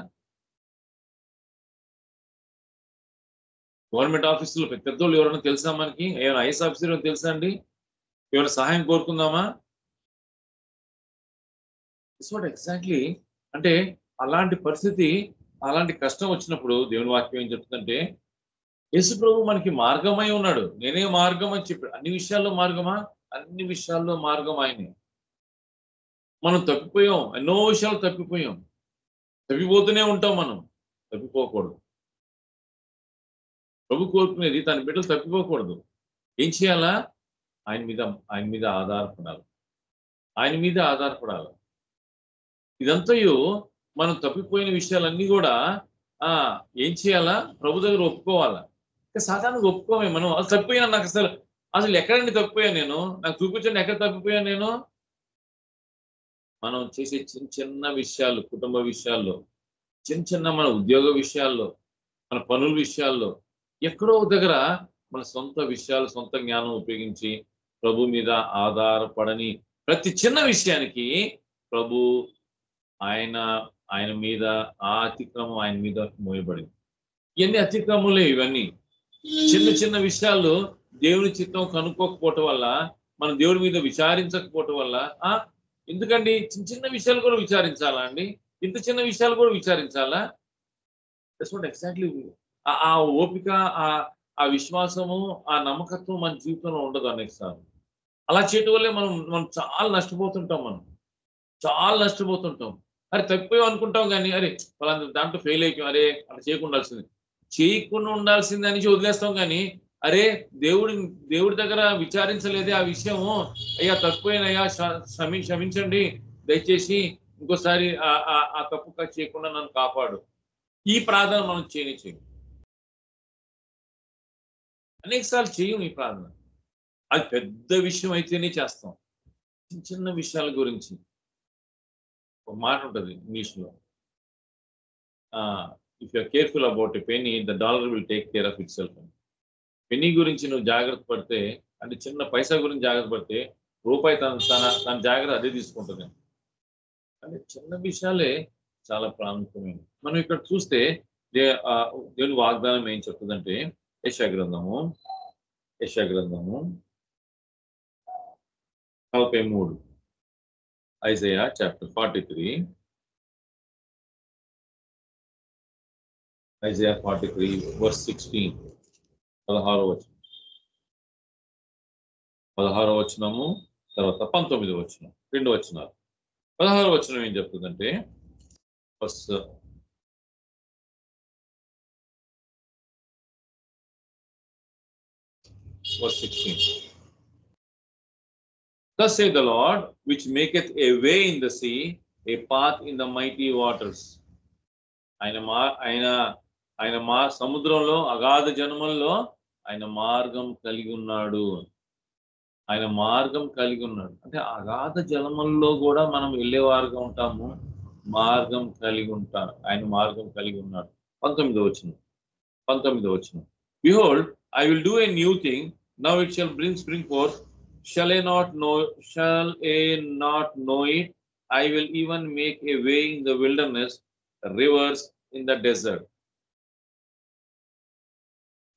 S3: గవర్నమెంట్ ఆఫీసులో పెద్దోళ్ళు ఎవరైనా తెలుసా మనకి? ఏమైనా ఐఎస్ ఆఫీసర్ తెలుసా అండి? ఎవరైనా సహాయం కోరుకుందామా? ఇట్స్ వాట్ ఎగ్జాక్ట్లీ అంటే అలాంటి పరిస్థితి అలాంటి కష్టం వచ్చినప్పుడు దేవుని వాక్యం ఏం చెప్తుందంటే యేసు ప్రభు మనకి మార్గమై ఉన్నాడు. నేనే మార్గం అని చెప్పాడు అన్ని విషయాల్లో మార్గమా? అన్ని విషయాల్లో మార్గం ఆయనే. మనం తప్పిపోయాం. ఎన్నో విషయాలు తప్పిపోయాం. తప్పిపోతూనే ఉంటాం మనం. తప్పిపోకూడదు. ప్రభు కోరుకునేది తన బిడ్డలు తప్పిపోకూడదు. ఏం చేయాలా? ఆయన మీద ఆయన మీద ఆధారపడాలి. ఆయన మీద ఆధారపడాలి. ఇదంతయు మనం తప్పిపోయిన విషయాలన్నీ కూడా ఆ ఏం చేయాలా? ప్రభు దగ్గర ఒప్పుకోవాలా? ఇంకా సాధారణంగా ఒప్పుకోమే మనం. అసలు తప్పిపోయాను నాకు అసలు అసలు ఎక్కడండి తప్పిపోయాను నేను? నాకు చూపించండి ఎక్కడ తప్పిపోయాను నేను? మనం చేసే చిన్న చిన్న విషయాలు కుటుంబ విషయాల్లో చిన్న చిన్న మన ఉద్యోగ విషయాల్లో మన పనుల విషయాల్లో ఎక్కడో దగ్గర మన సొంత విషయాలు సొంత జ్ఞానం ఉపయోగించి ప్రభు మీద ఆధారపడని ప్రతి చిన్న విషయానికి ప్రభు ఆయన ఆయన మీద ఆ అతిక్రమం ఆయన మీద మోయబడింది. ఇవన్నీ అతిక్రమములే ఇవన్నీ. చిన్న చిన్న విషయాలు దేవుని చిత్తం కనుక్కోకపోవటం వల్ల మనం దేవుడి మీద విచారించకపోవటం వల్ల ఆ ఎందుకండి? చిన్న చిన్న విషయాలు కూడా విచారించాలా అండి? ఇంత చిన్న విషయాలు కూడా విచారించాలా? ఎగ్జాక్ట్లీ ఆ ఓపిక ఆ ఆ విశ్వాసము ఆ నమ్మకత్వం మన జీవితంలో ఉండదు అనేకసారి అలా చేయటం వల్లే మనం మనం చాలా నష్టపోతుంటాం మనం. చాలా నష్టపోతుంటాం. అరే తప్పిపోయాం అనుకుంటాం కానీ అరే వాళ్ళంత దాంట్లో ఫెయిల్ అయిపోయాం. అరే అలా చేయకుండా ఉండాల్సింది. చేయకుండా ఉండాల్సింది అని వదిలేస్తాం కానీ అరే దేవుడి దేవుడి దగ్గర విచారించలేదే ఆ విషయము. అయ్యా తప్పిపోయినయ్యా క్షమి క్షమించండి దయచేసి ఇంకోసారి ఆ- ఆ- తప్పు చేయకుండా నన్ను కాపాడు. ఈ ప్రార్థన మనం చేయని అనేక సార్లు చేయం ఈ ప్రార్థన. అది పెద్ద విషయం అయితేనే చేస్తాం. చిన్న చిన్న విషయాల గురించి. ఒక మాట ఉంటుంది ఇంగ్లీష్లో. If you're careful about a penny the dollar will take care of itself penny గురించి నువ్వు జాగ్రత్త పడితే అంటే చిన్న పైసా గురించి జాగ్రత్త పడితే రూపాయి తన తన తన జాగ్రత్త అదే తీసుకుంటుంది. అంటే చిన్న విషయాలే చాలా ప్రాముఖ్యమైనవి. మనం ఇక్కడ చూస్తే దే ఆ, దేవుని వాగ్దానం ఏం చెప్తుందంటే యశగ్రంథము గ్రంథము గ్రంథము నలభై మూడు Isaiah chapter forty three Isaiah forty three verse sixteen పదహారో వచనం పదహారో వచనము తర్వాత పంతొమ్మిది వచనం రెండు వచనాలు పదహారు వచనం ఏం చెప్తుందంటే first verse 16. Thus saith the Lord, which maketh a way in the sea, a path in the mighty waters. ఆయన మా ఆయన ఆయన మా సముద్రంలో అగాధ జనముల్లో ఆయన మార్గం కలిగి ఉన్నాడు ఆయన మార్గం కలిగి ఉన్నాడు అంటే అగాధ జలముల్లో కూడా మనం వెళ్ళేవారుగా ఉంటాము మార్గం కలిగి ఉంటారు ఆయన మార్గం కలిగి ఉన్నాడు పంతొమ్మిదో వచ్చిన పంతొమ్మిదో వచ్చిన behold I will do a new thing Now it shall bring spring forth. Shall I not know? Shall I not know it? I will even make a way in the wilderness, rivers in the desert.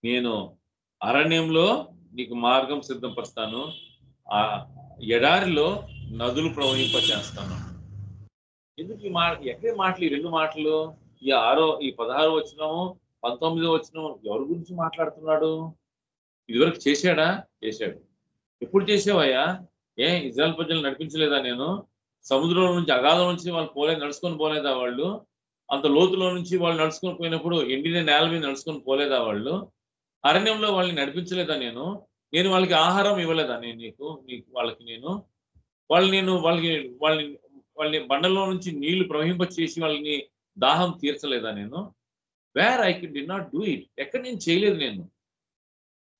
S3: నేను అరణ్యంలో నీకు మార్గం సిద్ధపరుస్తాను ఆ ఎడారిలో నదులు ప్రవహింపచేస్తాను ఎందుకు ఈ మాట ఎక్కడ మాటలు ఈ రెండు మాటలు ఈ ఆరో ఈ పదహారు వచ్చినాము పంతొమ్మిదో వచ్చినాము ఎవరి గురించి మాట్లాడుతున్నాడు ఇదివరకు చేశాడా? చేశాడు. ఎప్పుడు చేసావయ్యా? ఏ ఇజ్రాయల్ ప్రజలు నడిపించలేదా నేను? సముద్రం నుంచి అగాధం నుంచి వాళ్ళు పోలేదు నడుచుకొని పోలేదా వాళ్ళు? అంత లోతులో నుంచి వాళ్ళు నడుచుకొని పోయినప్పుడు ఎండిన నేల మీద నడుచుకొని పోలేదా వాళ్ళు? అరణ్యంలో వాళ్ళని నడిపించలేదా నేను? నేను వాళ్ళకి ఆహారం ఇవ్వలేదా నేను నీకు? నీకు వాళ్ళకి నేను? వాళ్ళు నేను వాళ్ళకి వాళ్ళని వాళ్ళని బండలో నుంచి నీళ్ళు ప్రవహింప చేసి వాళ్ళని దాహం తీర్చలేదా నేను? Where I did not do it ఎక్కడ నేను చేయలేదు నేను?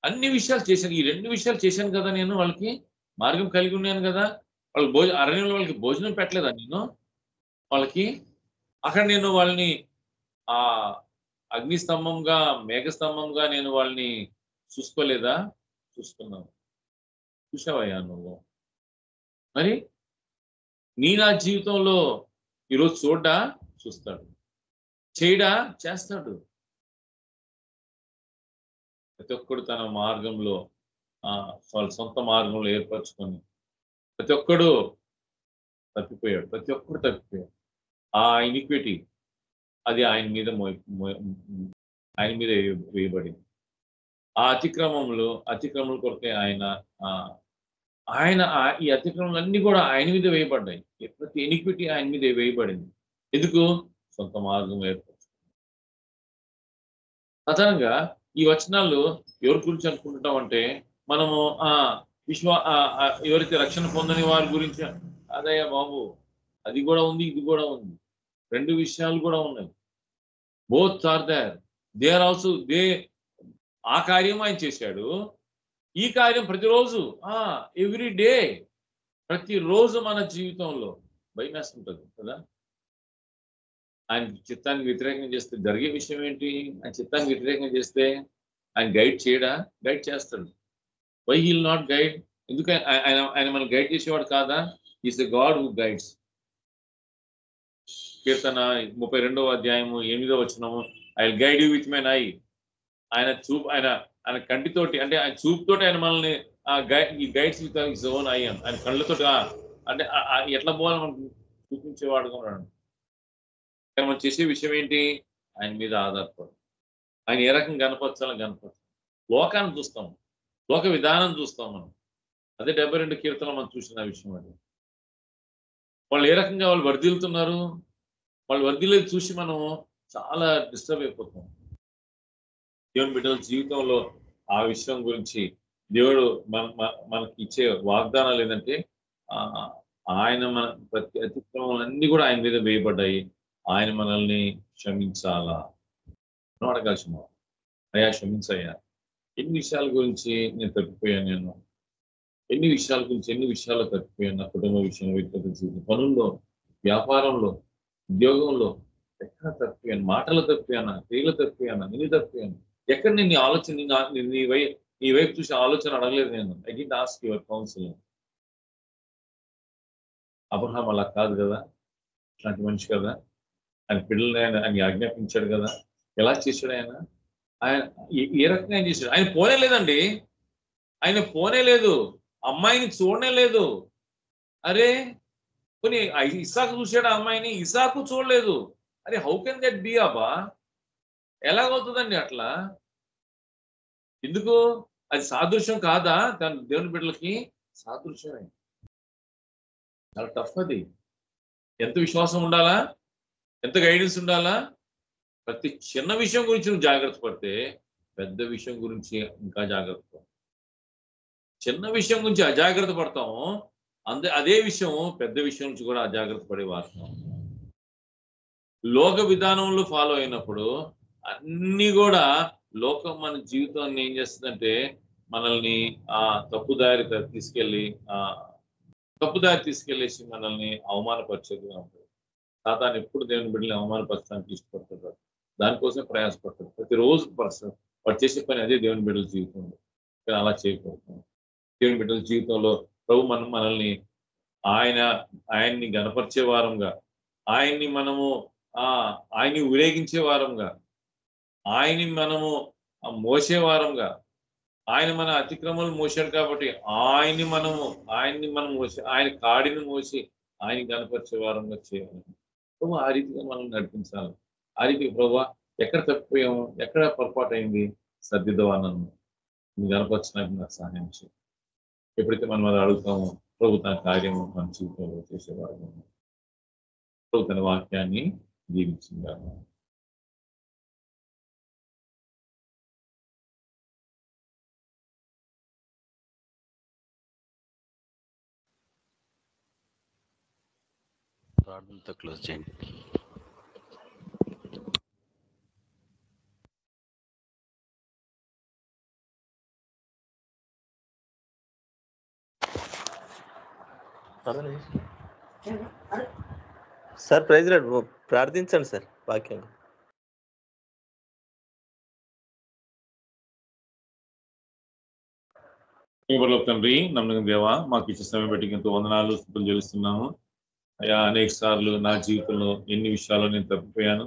S3: అన్ని విషయాలు చేశాను. ఈ రెండు విషయాలు చేశాను కదా నేను వాళ్ళకి మార్గం కలిగి ఉన్నాను కదా. వాళ్ళకి భోజ అరణ్యంలో వాళ్ళకి భోజనం పెట్టలేదా నేను? వాళ్ళకి అక్కడ నేను వాళ్ళని ఆ అగ్నిస్తంభంగా మేఘస్తంభంగా నేను వాళ్ళని చూసుకోలేదా? చూసుకున్నాను. చూసావయ్యా నువ్వు? మరి నీ నా జీవితంలో ఈరోజు చూడ్డా? చూస్తాడు. చేయడా? చేస్తాడు. ప్రతి ఒక్కడు తన మార్గంలో ఆ వాళ్ళ సొంత మార్గంలో ఏర్పరచుకొని ప్రతి ఒక్కడు తప్పిపోయాడు. ప్రతి ఒక్కడు తప్పిపోయాడు. ఆ ఇనిక్విటీ అది ఆయన మీద ఆయన మీద వేయబడింది. ఆ అతిక్రమంలో అతిక్రమం కొరకే ఆయన ఆ, ఆయన ఆ- ఈ అతిక్రమలన్నీ కూడా ఆయన మీద వేయబడ్డాయి. ప్రతి ఇనిక్విటీ ఆయన మీద వేయబడింది. ఎందుకు? సొంత మార్గం ఏర్పరచుకుంది సాధారణంగా ఈ వచనాలు ఎవరి గురించి అనుకుంటున్నాం అంటే మనము ఆ విశ్వ ఎవరైతే రక్షణ పొందని వారి గురించి అదయ్యా బాబు అది కూడా ఉంది ఇది కూడా ఉంది. రెండు విషయాలు కూడా ఉన్నాయి. Both are there they are also they ఆ కార్యం ఆయన చేశాడు. ఈ కార్యం ప్రతిరోజు ఆ ఎవ్రీ డే ప్రతిరోజు మన జీవితంలో భయం వేస్తుంటుంది కదా? ఆయన చిత్తాన్ని వ్యతిరేకంగా చేస్తే జరిగే విషయం ఏంటి? ఆయన చిత్తాన్ని వ్యతిరేకంగా చేస్తే ఆయన గైడ్ చేయడా? గైడ్ చేస్తాడు. వై హీల్ నాట్ గైడ్ ఎందుకు ఆయన ఆయన మనం గైడ్ చేసేవాడు కాదా? Is a God who guides కీర్తన ముప్పై రెండవ అధ్యాయము ఎనిమిదో వచ్చినము I guide you with my eye ఆయన చూపు ఆయన ఆయన కంటితోటి అంటే ఆయన చూపుతోటి ఆయన మనల్ని గైడ్ ఈ గైడ్స్ విత్ ఓన్ ఐ ఆయన కళ్ళతో అంటే ఎట్లా పోవాలి మనకు చూపించేవాడుగా ఉన్నాడు. మనం చేసే విషయం ఏంటి? ఆయన మీద ఆధారపడు. ఆయన ఏ రకంగా కనపరచాలని కనపరచు. లోకాన్ని చూస్తాం. లోక విధానం చూస్తాం మనం. అదే డెబ్బై రెండు కీర్తనలు మనం చూసిన విషయం అది. వాళ్ళు ఏ రకంగా వాళ్ళు వర్ధిల్లుతున్నారు? వాళ్ళు వర్దిలేదు చూసి మనం చాలా డిస్టర్బ్ అయిపోతాం. దేవుని బిడ్డల జీవితంలో ఆ విషయం గురించి దేవుడు మన మనకి ఇచ్చే వాగ్దానాలు ఏంటంటే ఆ, ఆయన మన ప్రతి అతిక్రమాలన్నీ కూడా ఆయన మీద వేయబడ్డాయి. ఆయన మనల్ని క్షమించాలా? మనం అడగాల్సిన అయ్యా క్షమించయ్యా. ఎన్ని విషయాల గురించి నేను తప్పిపోయాను నేను? ఎన్ని విషయాల గురించి ఎన్ని విషయాల్లో తప్పిపోయాను నా కుటుంబ విషయంలో వ్యక్తిగత జీవితం పనుల్లో వ్యాపారంలో ఉద్యోగంలో? ఎక్కడ తప్పిపోయాను? మాటలు తప్పిపోయానా? క్రియలు తప్పిపోయానా? నేను తప్పిపోయాను. ఎక్కడ నేను నీ ఆలోచన నీ వై నీ వైపు చూసి ఆలోచన అడగలేదు నేను. I didn't ask your counsel Abraham అలా కాదు కదా? ఇట్లాంటి మనిషి కదా? ఆయన పిల్లల్ని ఆయన ఆయన ఆజ్ఞాపించాడు కదా. ఎలా చేశాడు ఆయన? ఆయన ఏ- రకంగా ఆయన చేశాడు? ఆయన పోనే లేదండి. ఆయన పోనే లేదు. అమ్మాయిని చూడనే లేదు. అరే కొన్ని ఇసాకు చూశాడు అమ్మాయిని? ఇసాకు చూడలేదు. అరే హౌ కెన్ దట్ బి అబ్బా? ఎలాగవుతుందండి అట్లా? ఎందుకు? అది సాదృశ్యం కాదా? దాని దేవుని బిడ్డలకి సాదృశ్యమే. చాలా టఫ్ అది. ఎంత విశ్వాసం ఉండాలా? ఎంత గైడెన్స్ ఉండాలా? ప్రతి చిన్న విషయం గురించి నువ్వు జాగ్రత్త పడితే పెద్ద విషయం గురించి ఇంకా జాగ్రత్త చిన్న విషయం గురించి అజాగ్రత్త పడతాము అందే అదే విషయం పెద్ద విషయం నుంచి కూడా అజాగ్రత్త పడే వాస్తవం లోక విధానంలో ఫాలో అయినప్పుడు అన్ని కూడా లోకం మన జీవితాన్ని ఏం చేస్తుందంటే మనల్ని ఆ తప్పుదారి తీసుకెళ్ళి ఆ తప్పుదారి తీసుకెళ్ళేసి మనల్ని అవమానపరిచేది సాతాను ఎప్పుడు దేవుని బిడ్డల్ని అవమానపరచడానికి ఇష్టపడుతుంటాడు దానికోసం ప్రయాసపడతాడు. ప్రతిరోజు పర్సన్ వాడు చేసే పని అదే దేవుని బిడ్డల జీవితంలో. కానీ అలా చేయకూడదు. దేవుని బిడ్డల జీవితంలో ప్రభు మనం మనల్ని ఆయన ఆయన్ని గనపరిచే వారంగా ఆయన్ని మనము ఆ ఆయన్ని ఊరేగించే వారంగా ఆయన్ని మనము మోసే వారంగా ఆయన మన అతిక్రమలు మోసాడు కాబట్టి ఆయన్ని మనము ఆయన్ని మనం మోసి ఆయన కాడిని మోసి ఆయన గనపరిచే వారంగా చేయాలి. ప్రభు ఆ రీతిగా మనం నడిపించాలి. ఆ రీతికి ప్రభు ఎక్కడ తప్పిపోయాము ఎక్కడ పొరపాటు అయింది సర్దిద్దవా నన్ను నువ్వు నాకు సహాయం చేయి. ఎప్పుడైతే మనం అది అడుగుతామో ప్రభు తన కార్యము మన జీవితంలో చేసేవారు ప్రభు తన వాక్యాన్ని జీవించిందాము
S4: ప్రార్థనతో క్లోజ్ చేయండి.
S1: Sir praise Lord. ప్రార్థించండి సార్ వాక్యం.
S3: తండ్రి నమ్మకం దేవా మాకు ఇచ్చే సమయం బట్టి ఎంతో వందనాలు స్థుతులు చెల్లిస్తున్నాము. అయ్యా అనేక సార్లు నా జీవితంలో ఎన్ని విషయాల్లో నేను తప్పిపోయాను.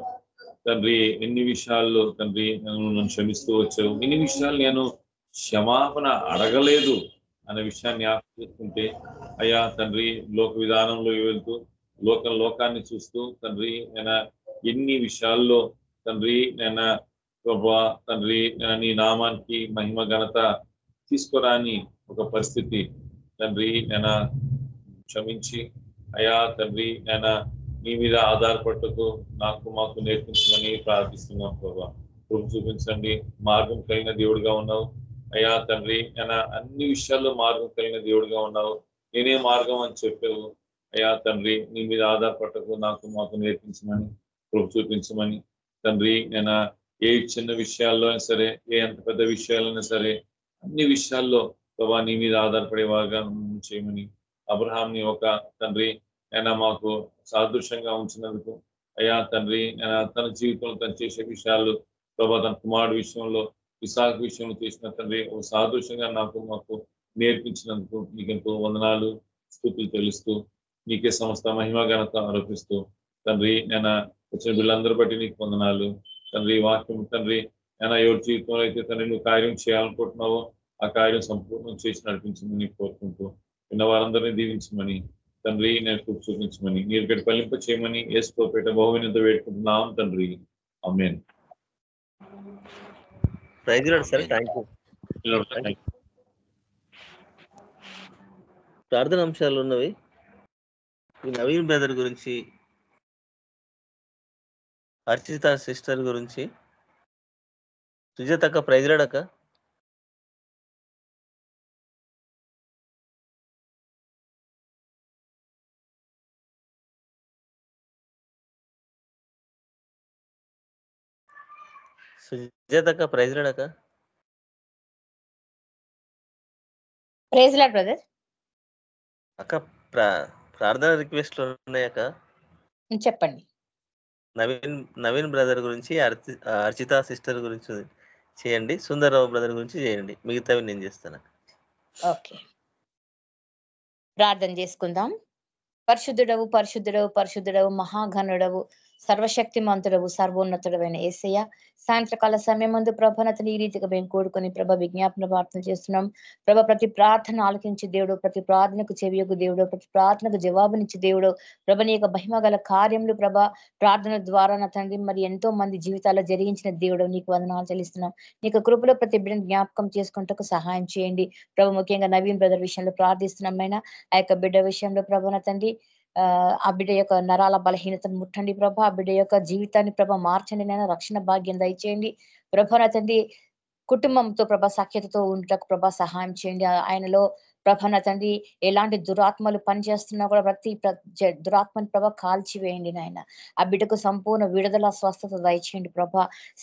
S3: తండ్రి ఎన్ని విషయాల్లో తండ్రి నన్ను క్షమిస్తూ వచ్చావు? ఎన్ని విషయాలు నేను క్షమాపణ అడగలేదు అనే విషయాన్ని ఆలోచిస్తుంటే అయ్యా తండ్రి లోక విధానంలో వెళ్తూ లోక లోకాన్ని చూస్తూ తండ్రి నేను ఎన్ని విషయాల్లో తండ్రి నేను ప్రభా తండ్రి నీ నామానికి మహిమ ఘనత తీసుకురాని ఒక పరిస్థితి తండ్రి నేను క్షమించి అయా తండ్రి నేను నీ మీద ఆధారపడటకు నాకు మాకు నేర్పించమని ప్రార్థిస్తున్నాం ప్రభా. కృప చూపించండి మార్గం కలిగిన దేవుడిగా ఉన్నావు. అయ్యా తండ్రి నేను అన్ని విషయాల్లో మార్గం కలిగిన దేవుడిగా ఉన్నావు. నేనే మార్గం అని చెప్పావు. అయ్యా తండ్రి నీ మీద ఆధారపడటకు నాకు మాకు నేర్పించమని కృప చూపించమని. తండ్రి నేను ఏ చిన్న విషయాల్లో అయినా సరే ఏ ఎంత పెద్ద విషయాలైనా సరే అన్ని విషయాల్లో ప్రభా నీ మీద ఆధారపడేవారుగా మమ్మల్ని చేయమని అబ్రహాంని ఒక తండ్రి ఆయన మాకు సాదృశ్యంగా ఉంచినందుకు అయ్యా తండ్రి ఆయన తన జీవితంలో తను చేసే విషయాలు ప్రభా తన కుమారుడు విషయంలో విశాఖ విషయంలో చేసిన తండ్రి ఒక సాదృశ్యంగా నాకు మాకు నేర్పించినందుకు నీకు ఎంతో వందనాలు స్థుతులు తెలుస్తూ నీకే సమస్త మహిమ ఘనత ఆరోపిస్తూ తండ్రి నేను వచ్చిన వీళ్ళందరూ బట్టి నీకు వందనాలు తండ్రి వాక్యం తండ్రి నేను ఎవరి జీవితంలో అయితే తండ్రి నువ్వు కార్యం చేయాలనుకుంటున్నావో ఆ కార్యం సంపూర్ణం చేసి నడిపించమని కోరుకుంటూ విన్న వారందరినీ దీవించమని తండ్రి నేను చూపించమని మీరు ఇక్కడ పల్లింప చేయమని ఏసుకోపేట బహువినంత వేడుకుంటున్నాం తండ్రి. అమ్మేన్
S1: ప్రార్థన అంశాలు ఉన్నవి. ఈ నవీన్ బ్రదర్ గురించి అర్చిత సిస్టర్ గురించి. సుజాతక్క ప్రైజ్ లాడక్క సుజాతక్క ప్రైజ్ లాడక్క
S5: ప్రేజ్ లాడ్ బ్రదర్.
S1: అక్క ప్రా ప్రార్థన రిక్వెస్ట్లు ఉన్నాయక్క
S5: చెప్పండి.
S1: నవీన్ నవీన్ బ్రదర్ గురించి అర్చి అర్చిత సిస్టర్ గురించి చేయండి సుందరరావు బ్రదర్ గురించి చేయండి. మిగతావి నేను చేస్తాను
S5: ఓకే. ప్రార్థన చేసుకుందాం. పరిశుద్ధుడవు పరిశుద్ధుడవు పరిశుద్ధుడవు మహాఘనుడవు సర్వశక్తి మంతుడవు సర్వోన్నతుడమైన ఏసయ్య. సాయంత్రకాల సమయం ముందు ప్రభనతని ఈ రీతిగా మేము కోరుకొని ప్రభ విజ్ఞాపన ప్రార్థన చేస్తున్నాం. ప్రభ ప్రతి ప్రార్థన ఆలకించి దేవుడు ప్రతి ప్రార్థనకు చెవియకు దేవుడు ప్రతి ప్రార్థనకు జవాబునిచ్చి దేవుడు ప్రభని యొక్క మహిమ గల కార్యములు ప్రభ ప్రార్థన ద్వారా నా తండ్రి మరి ఎంతో మంది జీవితాల్లో జరిగించిన దేవుడు నీకు వందనాలు చెల్లిస్తున్నాం. నీకు కృపలో ప్రతి బిడ్డను జ్ఞాపకం చేసుకుంటకు సహాయం చేయండి. ప్రభు ముఖ్యంగా నవీన్ బ్రదర్ విషయంలో ప్రార్థిస్తున్నాం అయినా ఆ యొక్క బిడ్డ విషయంలో ప్రభు నా తండ్రి ఆ ఆ బిడ్డ యొక్క నరాల బలహీనతను ముట్టండి ప్రభ. ఆ బిడ్డ యొక్క జీవితాన్ని ప్రభ మార్చండి నేను రక్షణ భాగ్యం దయచేయండి. ప్రభ నా తండ్రి కుటుంబంతో ప్రభ సఖ్యతతో ఉండటకు ప్రభ సహాయం చేయండి. ఆయనలో ప్రభ నా తండ్రి ఎలాంటి దురాత్మలు పనిచేస్తున్నా కూడా ప్రతి దురాత్మని ప్రభ కాల్చివేయండి నాయన. ఆ బిడ్డకు సంపూర్ణ విడుదల స్వస్థత దయచేయండి ప్రభ.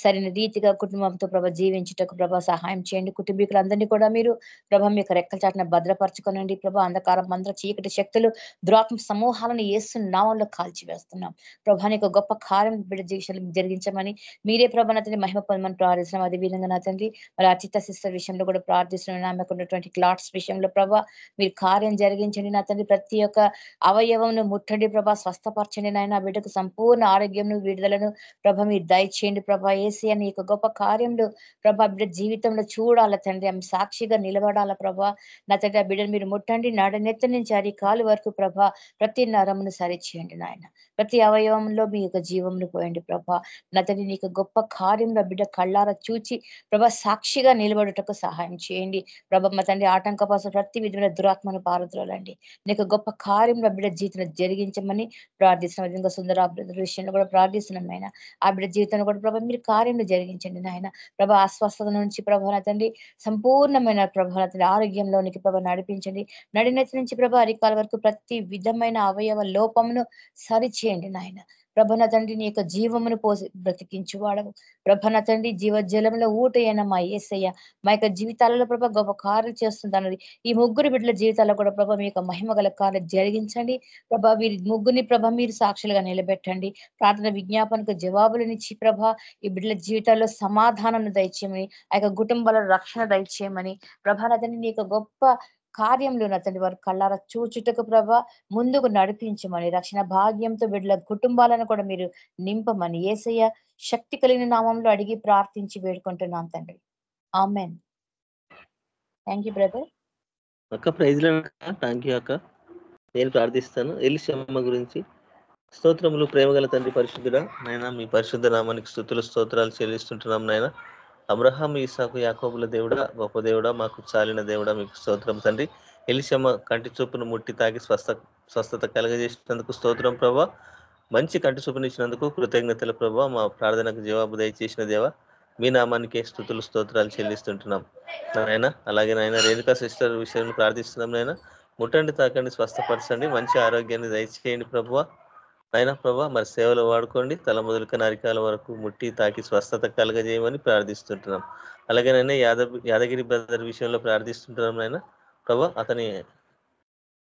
S5: సరైన రీతిగా కుటుంబంతో ప్రభ జీవించుటకు ప్రభ సహాయం చేయండి. కుటుంబీకులందరినీ కూడా మీరు ప్రభ మీకు రెక్కల చాటున భద్రపరచుకోనండి ప్రభ. అంధకారం మంత్ర చీకటి శక్తులు దురాత్మ సమూహాలను ఏసు నామంలో కాల్చివేస్తున్నాం. ప్రభా నీకు గొప్ప కార్యం బిడ్డ జీవితంలో జరిగించమని మీరే ప్రభా నా తండ్రి మహిమ పొందమని ప్రార్థిస్తున్నాం. అదే విధంగా నా తండ్రి మరి అచిత సిస్టర్ విషయంలో కూడా ప్రార్థిస్తున్నాం. ఆమెకు ఉన్నటువంటి క్లాట్స్ విషయంలో ప్రభా మీరు కార్యం జరిగించండి నా తండ్రి. ప్రతి ఒక్క అవయవంను ముట్టండి ప్రభా స్వస్థపరచండి నాయన. బిడ్డకు సంపూర్ణ ఆరోగ్యంను విడుదలను ప్రభ మీరు దయచేయండి ప్రభా. ఏసీ అని యొక్క గొప్ప కార్యంలో ప్రభా బిడ్డ జీవితంలో చూడాల తండ్రి. ఆమె సాక్షిగా నిలబడాల ప్రభా. నా తండ్రి ఆ బిడ్డను మీరు ముట్టండి. నడనెత్త నుంచి అరి కాలు వరకు ప్రభా ప్రతి నరమును సరిచేయండి నాయన. ప్రతి అవయవంలో మీ యొక్క జీవంను పోయండి ప్రభా. నా తండ్రి నీకు గొప్ప కార్యంలో బిడ్డ కళ్ళారా చూచి ప్రభా సాక్షిగా నిలబడుటకు సహాయం చేయండి. ప్రభా మా తండ్రి ఆటంకపాసం ప్రతి విధమైన దురాత్మను పారద్రోలండి. నీకు గొప్ప కార్యంలో బిడ్డ జీవితం జరిగించమని ప్రార్థిస్తున్నాం. విధంగా సుందర విషయంలో కూడా ప్రార్థిస్తున్నాం నాయన. ఆ బిడ్డ జీవితంలో కూడా ప్రభా మీరు కార్యంలో జరిగించండి నాయన. ప్రభా అస్వస్థత నుంచి ప్రభా తండ్రి సంపూర్ణమైన ప్రభా తండ్రి ఆరోగ్యంలోనికి ప్రభా నడిపించండి. నడినెత్తి నుంచి ప్రభా అరికాల వరకు ప్రతి విధమైన అవయవ లోపమును సరిచేయండి నాయన. ప్రభన తండ్రి నీ యొక్క జీవమును పోసి బ్రతికించు వాడవు ప్రభన తండ్రి జీవజలంలో ఊటైన మా ఏసయ్య మా యొక్క జీవితాలలో ప్రభ గొప్ప కార్యం చేస్తుంది ఈ ముగ్గురు బిడ్డల జీవితాల్లో కూడా ప్రభ మీ యొక్క మహిమ గల కార్యం జరిగించండి. ప్రభ వీరి ముగ్గురిని ప్రభ మీరు సాక్షులుగా నిలబెట్టండి. ప్రార్థన విజ్ఞాపనకు జవాబులనిచ్చి ప్రభ ఈ బిడ్డల జీవితాల్లో సమాధానం దయచేయమని ఆ యొక్క కుటుంబాల రక్షణ దయచేయమని ప్రభా తండ్రి నీ యొక్క గొప్ప కార్యంలో నా తండ్రి వారు కళ్ళారా చూచుటకు ప్రభ ముందుకు నడిపించమని రక్షణ భాగ్యంతో బిడ్డల కుటుంబాలను కూడా మీరు నింపమని ఏసయ్య శక్తి కలిగిన నామంలో అడిగి ప్రార్థించి వేడుకుంటున్నాను తండ్రి. ఆమెన్. థ్యాంక్ యూ బ్రదర్
S1: అక్క ప్రైజ్లో థ్యాంక్ యూ అక్క. నేను ప్రార్థిస్తాను. ఎలిషమ్మ గురించి స్తోత్రములు ప్రేమగల తండ్రి పరిశుద్ధుడా నాయన మీ పరిశుద్ధ నామానికి స్థుతులు స్తోత్రాలు చెల్లిస్తుంటున్నాం నాయన. అబ్రహాం ఈసాకు యాకోబుల దేవుడా గొప్ప దేవుడా మాకు చాలిన దేవుడా మీకు స్తోత్రం తండ్రి. ఎలిశమ్మ కంటి చూపును ముట్టి తాగి స్వస్థ స్వస్థత కలగజేసినందుకు స్తోత్రం ప్రభా. మంచి కంటి చూపును ఇచ్చినందుకు కృతజ్ఞతలు ప్రభా. మా ప్రార్థనకు జవాబు దయచేసిన దేవా మీ నామానికి స్థుతులు స్తోత్రాలు చెల్లిస్తుంటున్నాం. నాయన అలాగే నాయన రేణుకా సిస్టర్ విషయాన్ని ప్రార్థిస్తున్నాం నాయన. ముట్టండి తాకండి స్వస్థపరచండి. మంచి ఆరోగ్యాన్ని దయచేయండి ప్రభువ అయినా ప్రభా మరి సేవలు వాడుకోండి. తల మొదలుక నరికాల వరకు ముట్టి తాకి స్వస్థత కలగజేయమని ప్రార్థిస్తుంటున్నాం. అలాగే నాయన యాదవ్ యాదగిరి బ్రదర్ విషయంలో ప్రార్థిస్తుంటున్నాం నాయన ప్రభా అతని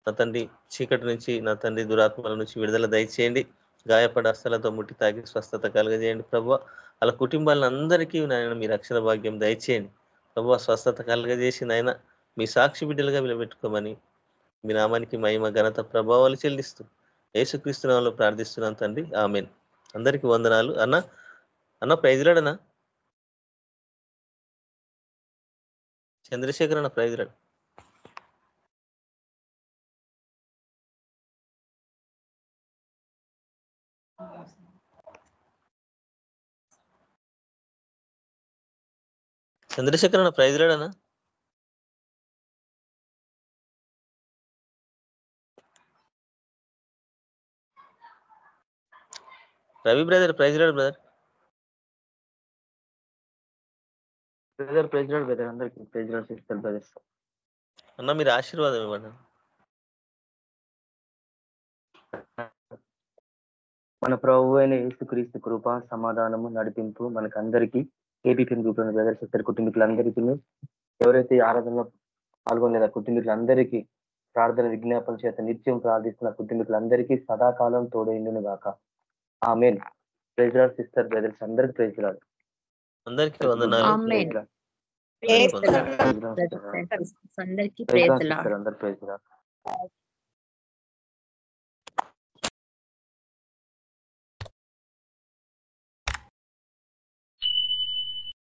S1: నా తండ్రి చీకటి నుంచి నా తండ్రి దురాత్మల నుంచి విడుదల దయచేయండి. గాయపడ అస్తలతో ముట్టి తాకి స్వస్థత కలగజేయండి ప్రభు. అలా కుటుంబాలను అందరికీ నాయన మీ రక్షణ భాగ్యం దయచేయండి. ప్రభు స్వస్థత కలగజేసి నాయన మీ సాక్షి బిడ్డలుగా విలబెట్టుకోమని మీ నామానికి మహిమ ఘనత ప్రభావాలు చెల్లిస్తూ యేసుక్రీస్తునామంలో ప్రార్థిస్తున్నాను తండ్రి. ఆమెన్. అందరికీ వందనాలు. అన్న అన్న ప్రైజ్లాడనా చంద్రశేఖర్ అన్న ప్రైజ్లాడు చంద్రశేఖర్ అన్న ప్రైజ్లాడనా Ravi brother praise Lord brother.
S4: Brother president brother అందరికి ప్రెసిడెంట్ సిస్టర్ బ్రదర్స్.
S1: అన్న మీరు ఆశీర్వాదం ఇవ్వండి
S4: మన ప్రభు అయిన యేసుక్రీస్తు కృప సమాధానము నడిపింపు మనకు అందరికీ గ్రూప్లోని బ్రదర్ సిస్టర్ కుటుంబీకులందరికీ ఎవరైతే ఆరాధనలో పాల్గొనలేదా కుటుంబీకులందరికీ ప్రార్థన విజ్ఞాపన చేత నిత్యం ప్రార్థిస్తున్న కుటుంబీకులందరికీ సదాకాలం తోడైండును గాక ఆమెన్. ప్రెసిడెంట్ సిస్టర్ బ్రదర్స్ అందరికి ప్రెసిడెంట్
S1: అందరికీ వందనాలు.
S2: ఆమేన్. అందరికీ ప్రేజ్
S4: అందరికి ప్రెసిడెంట్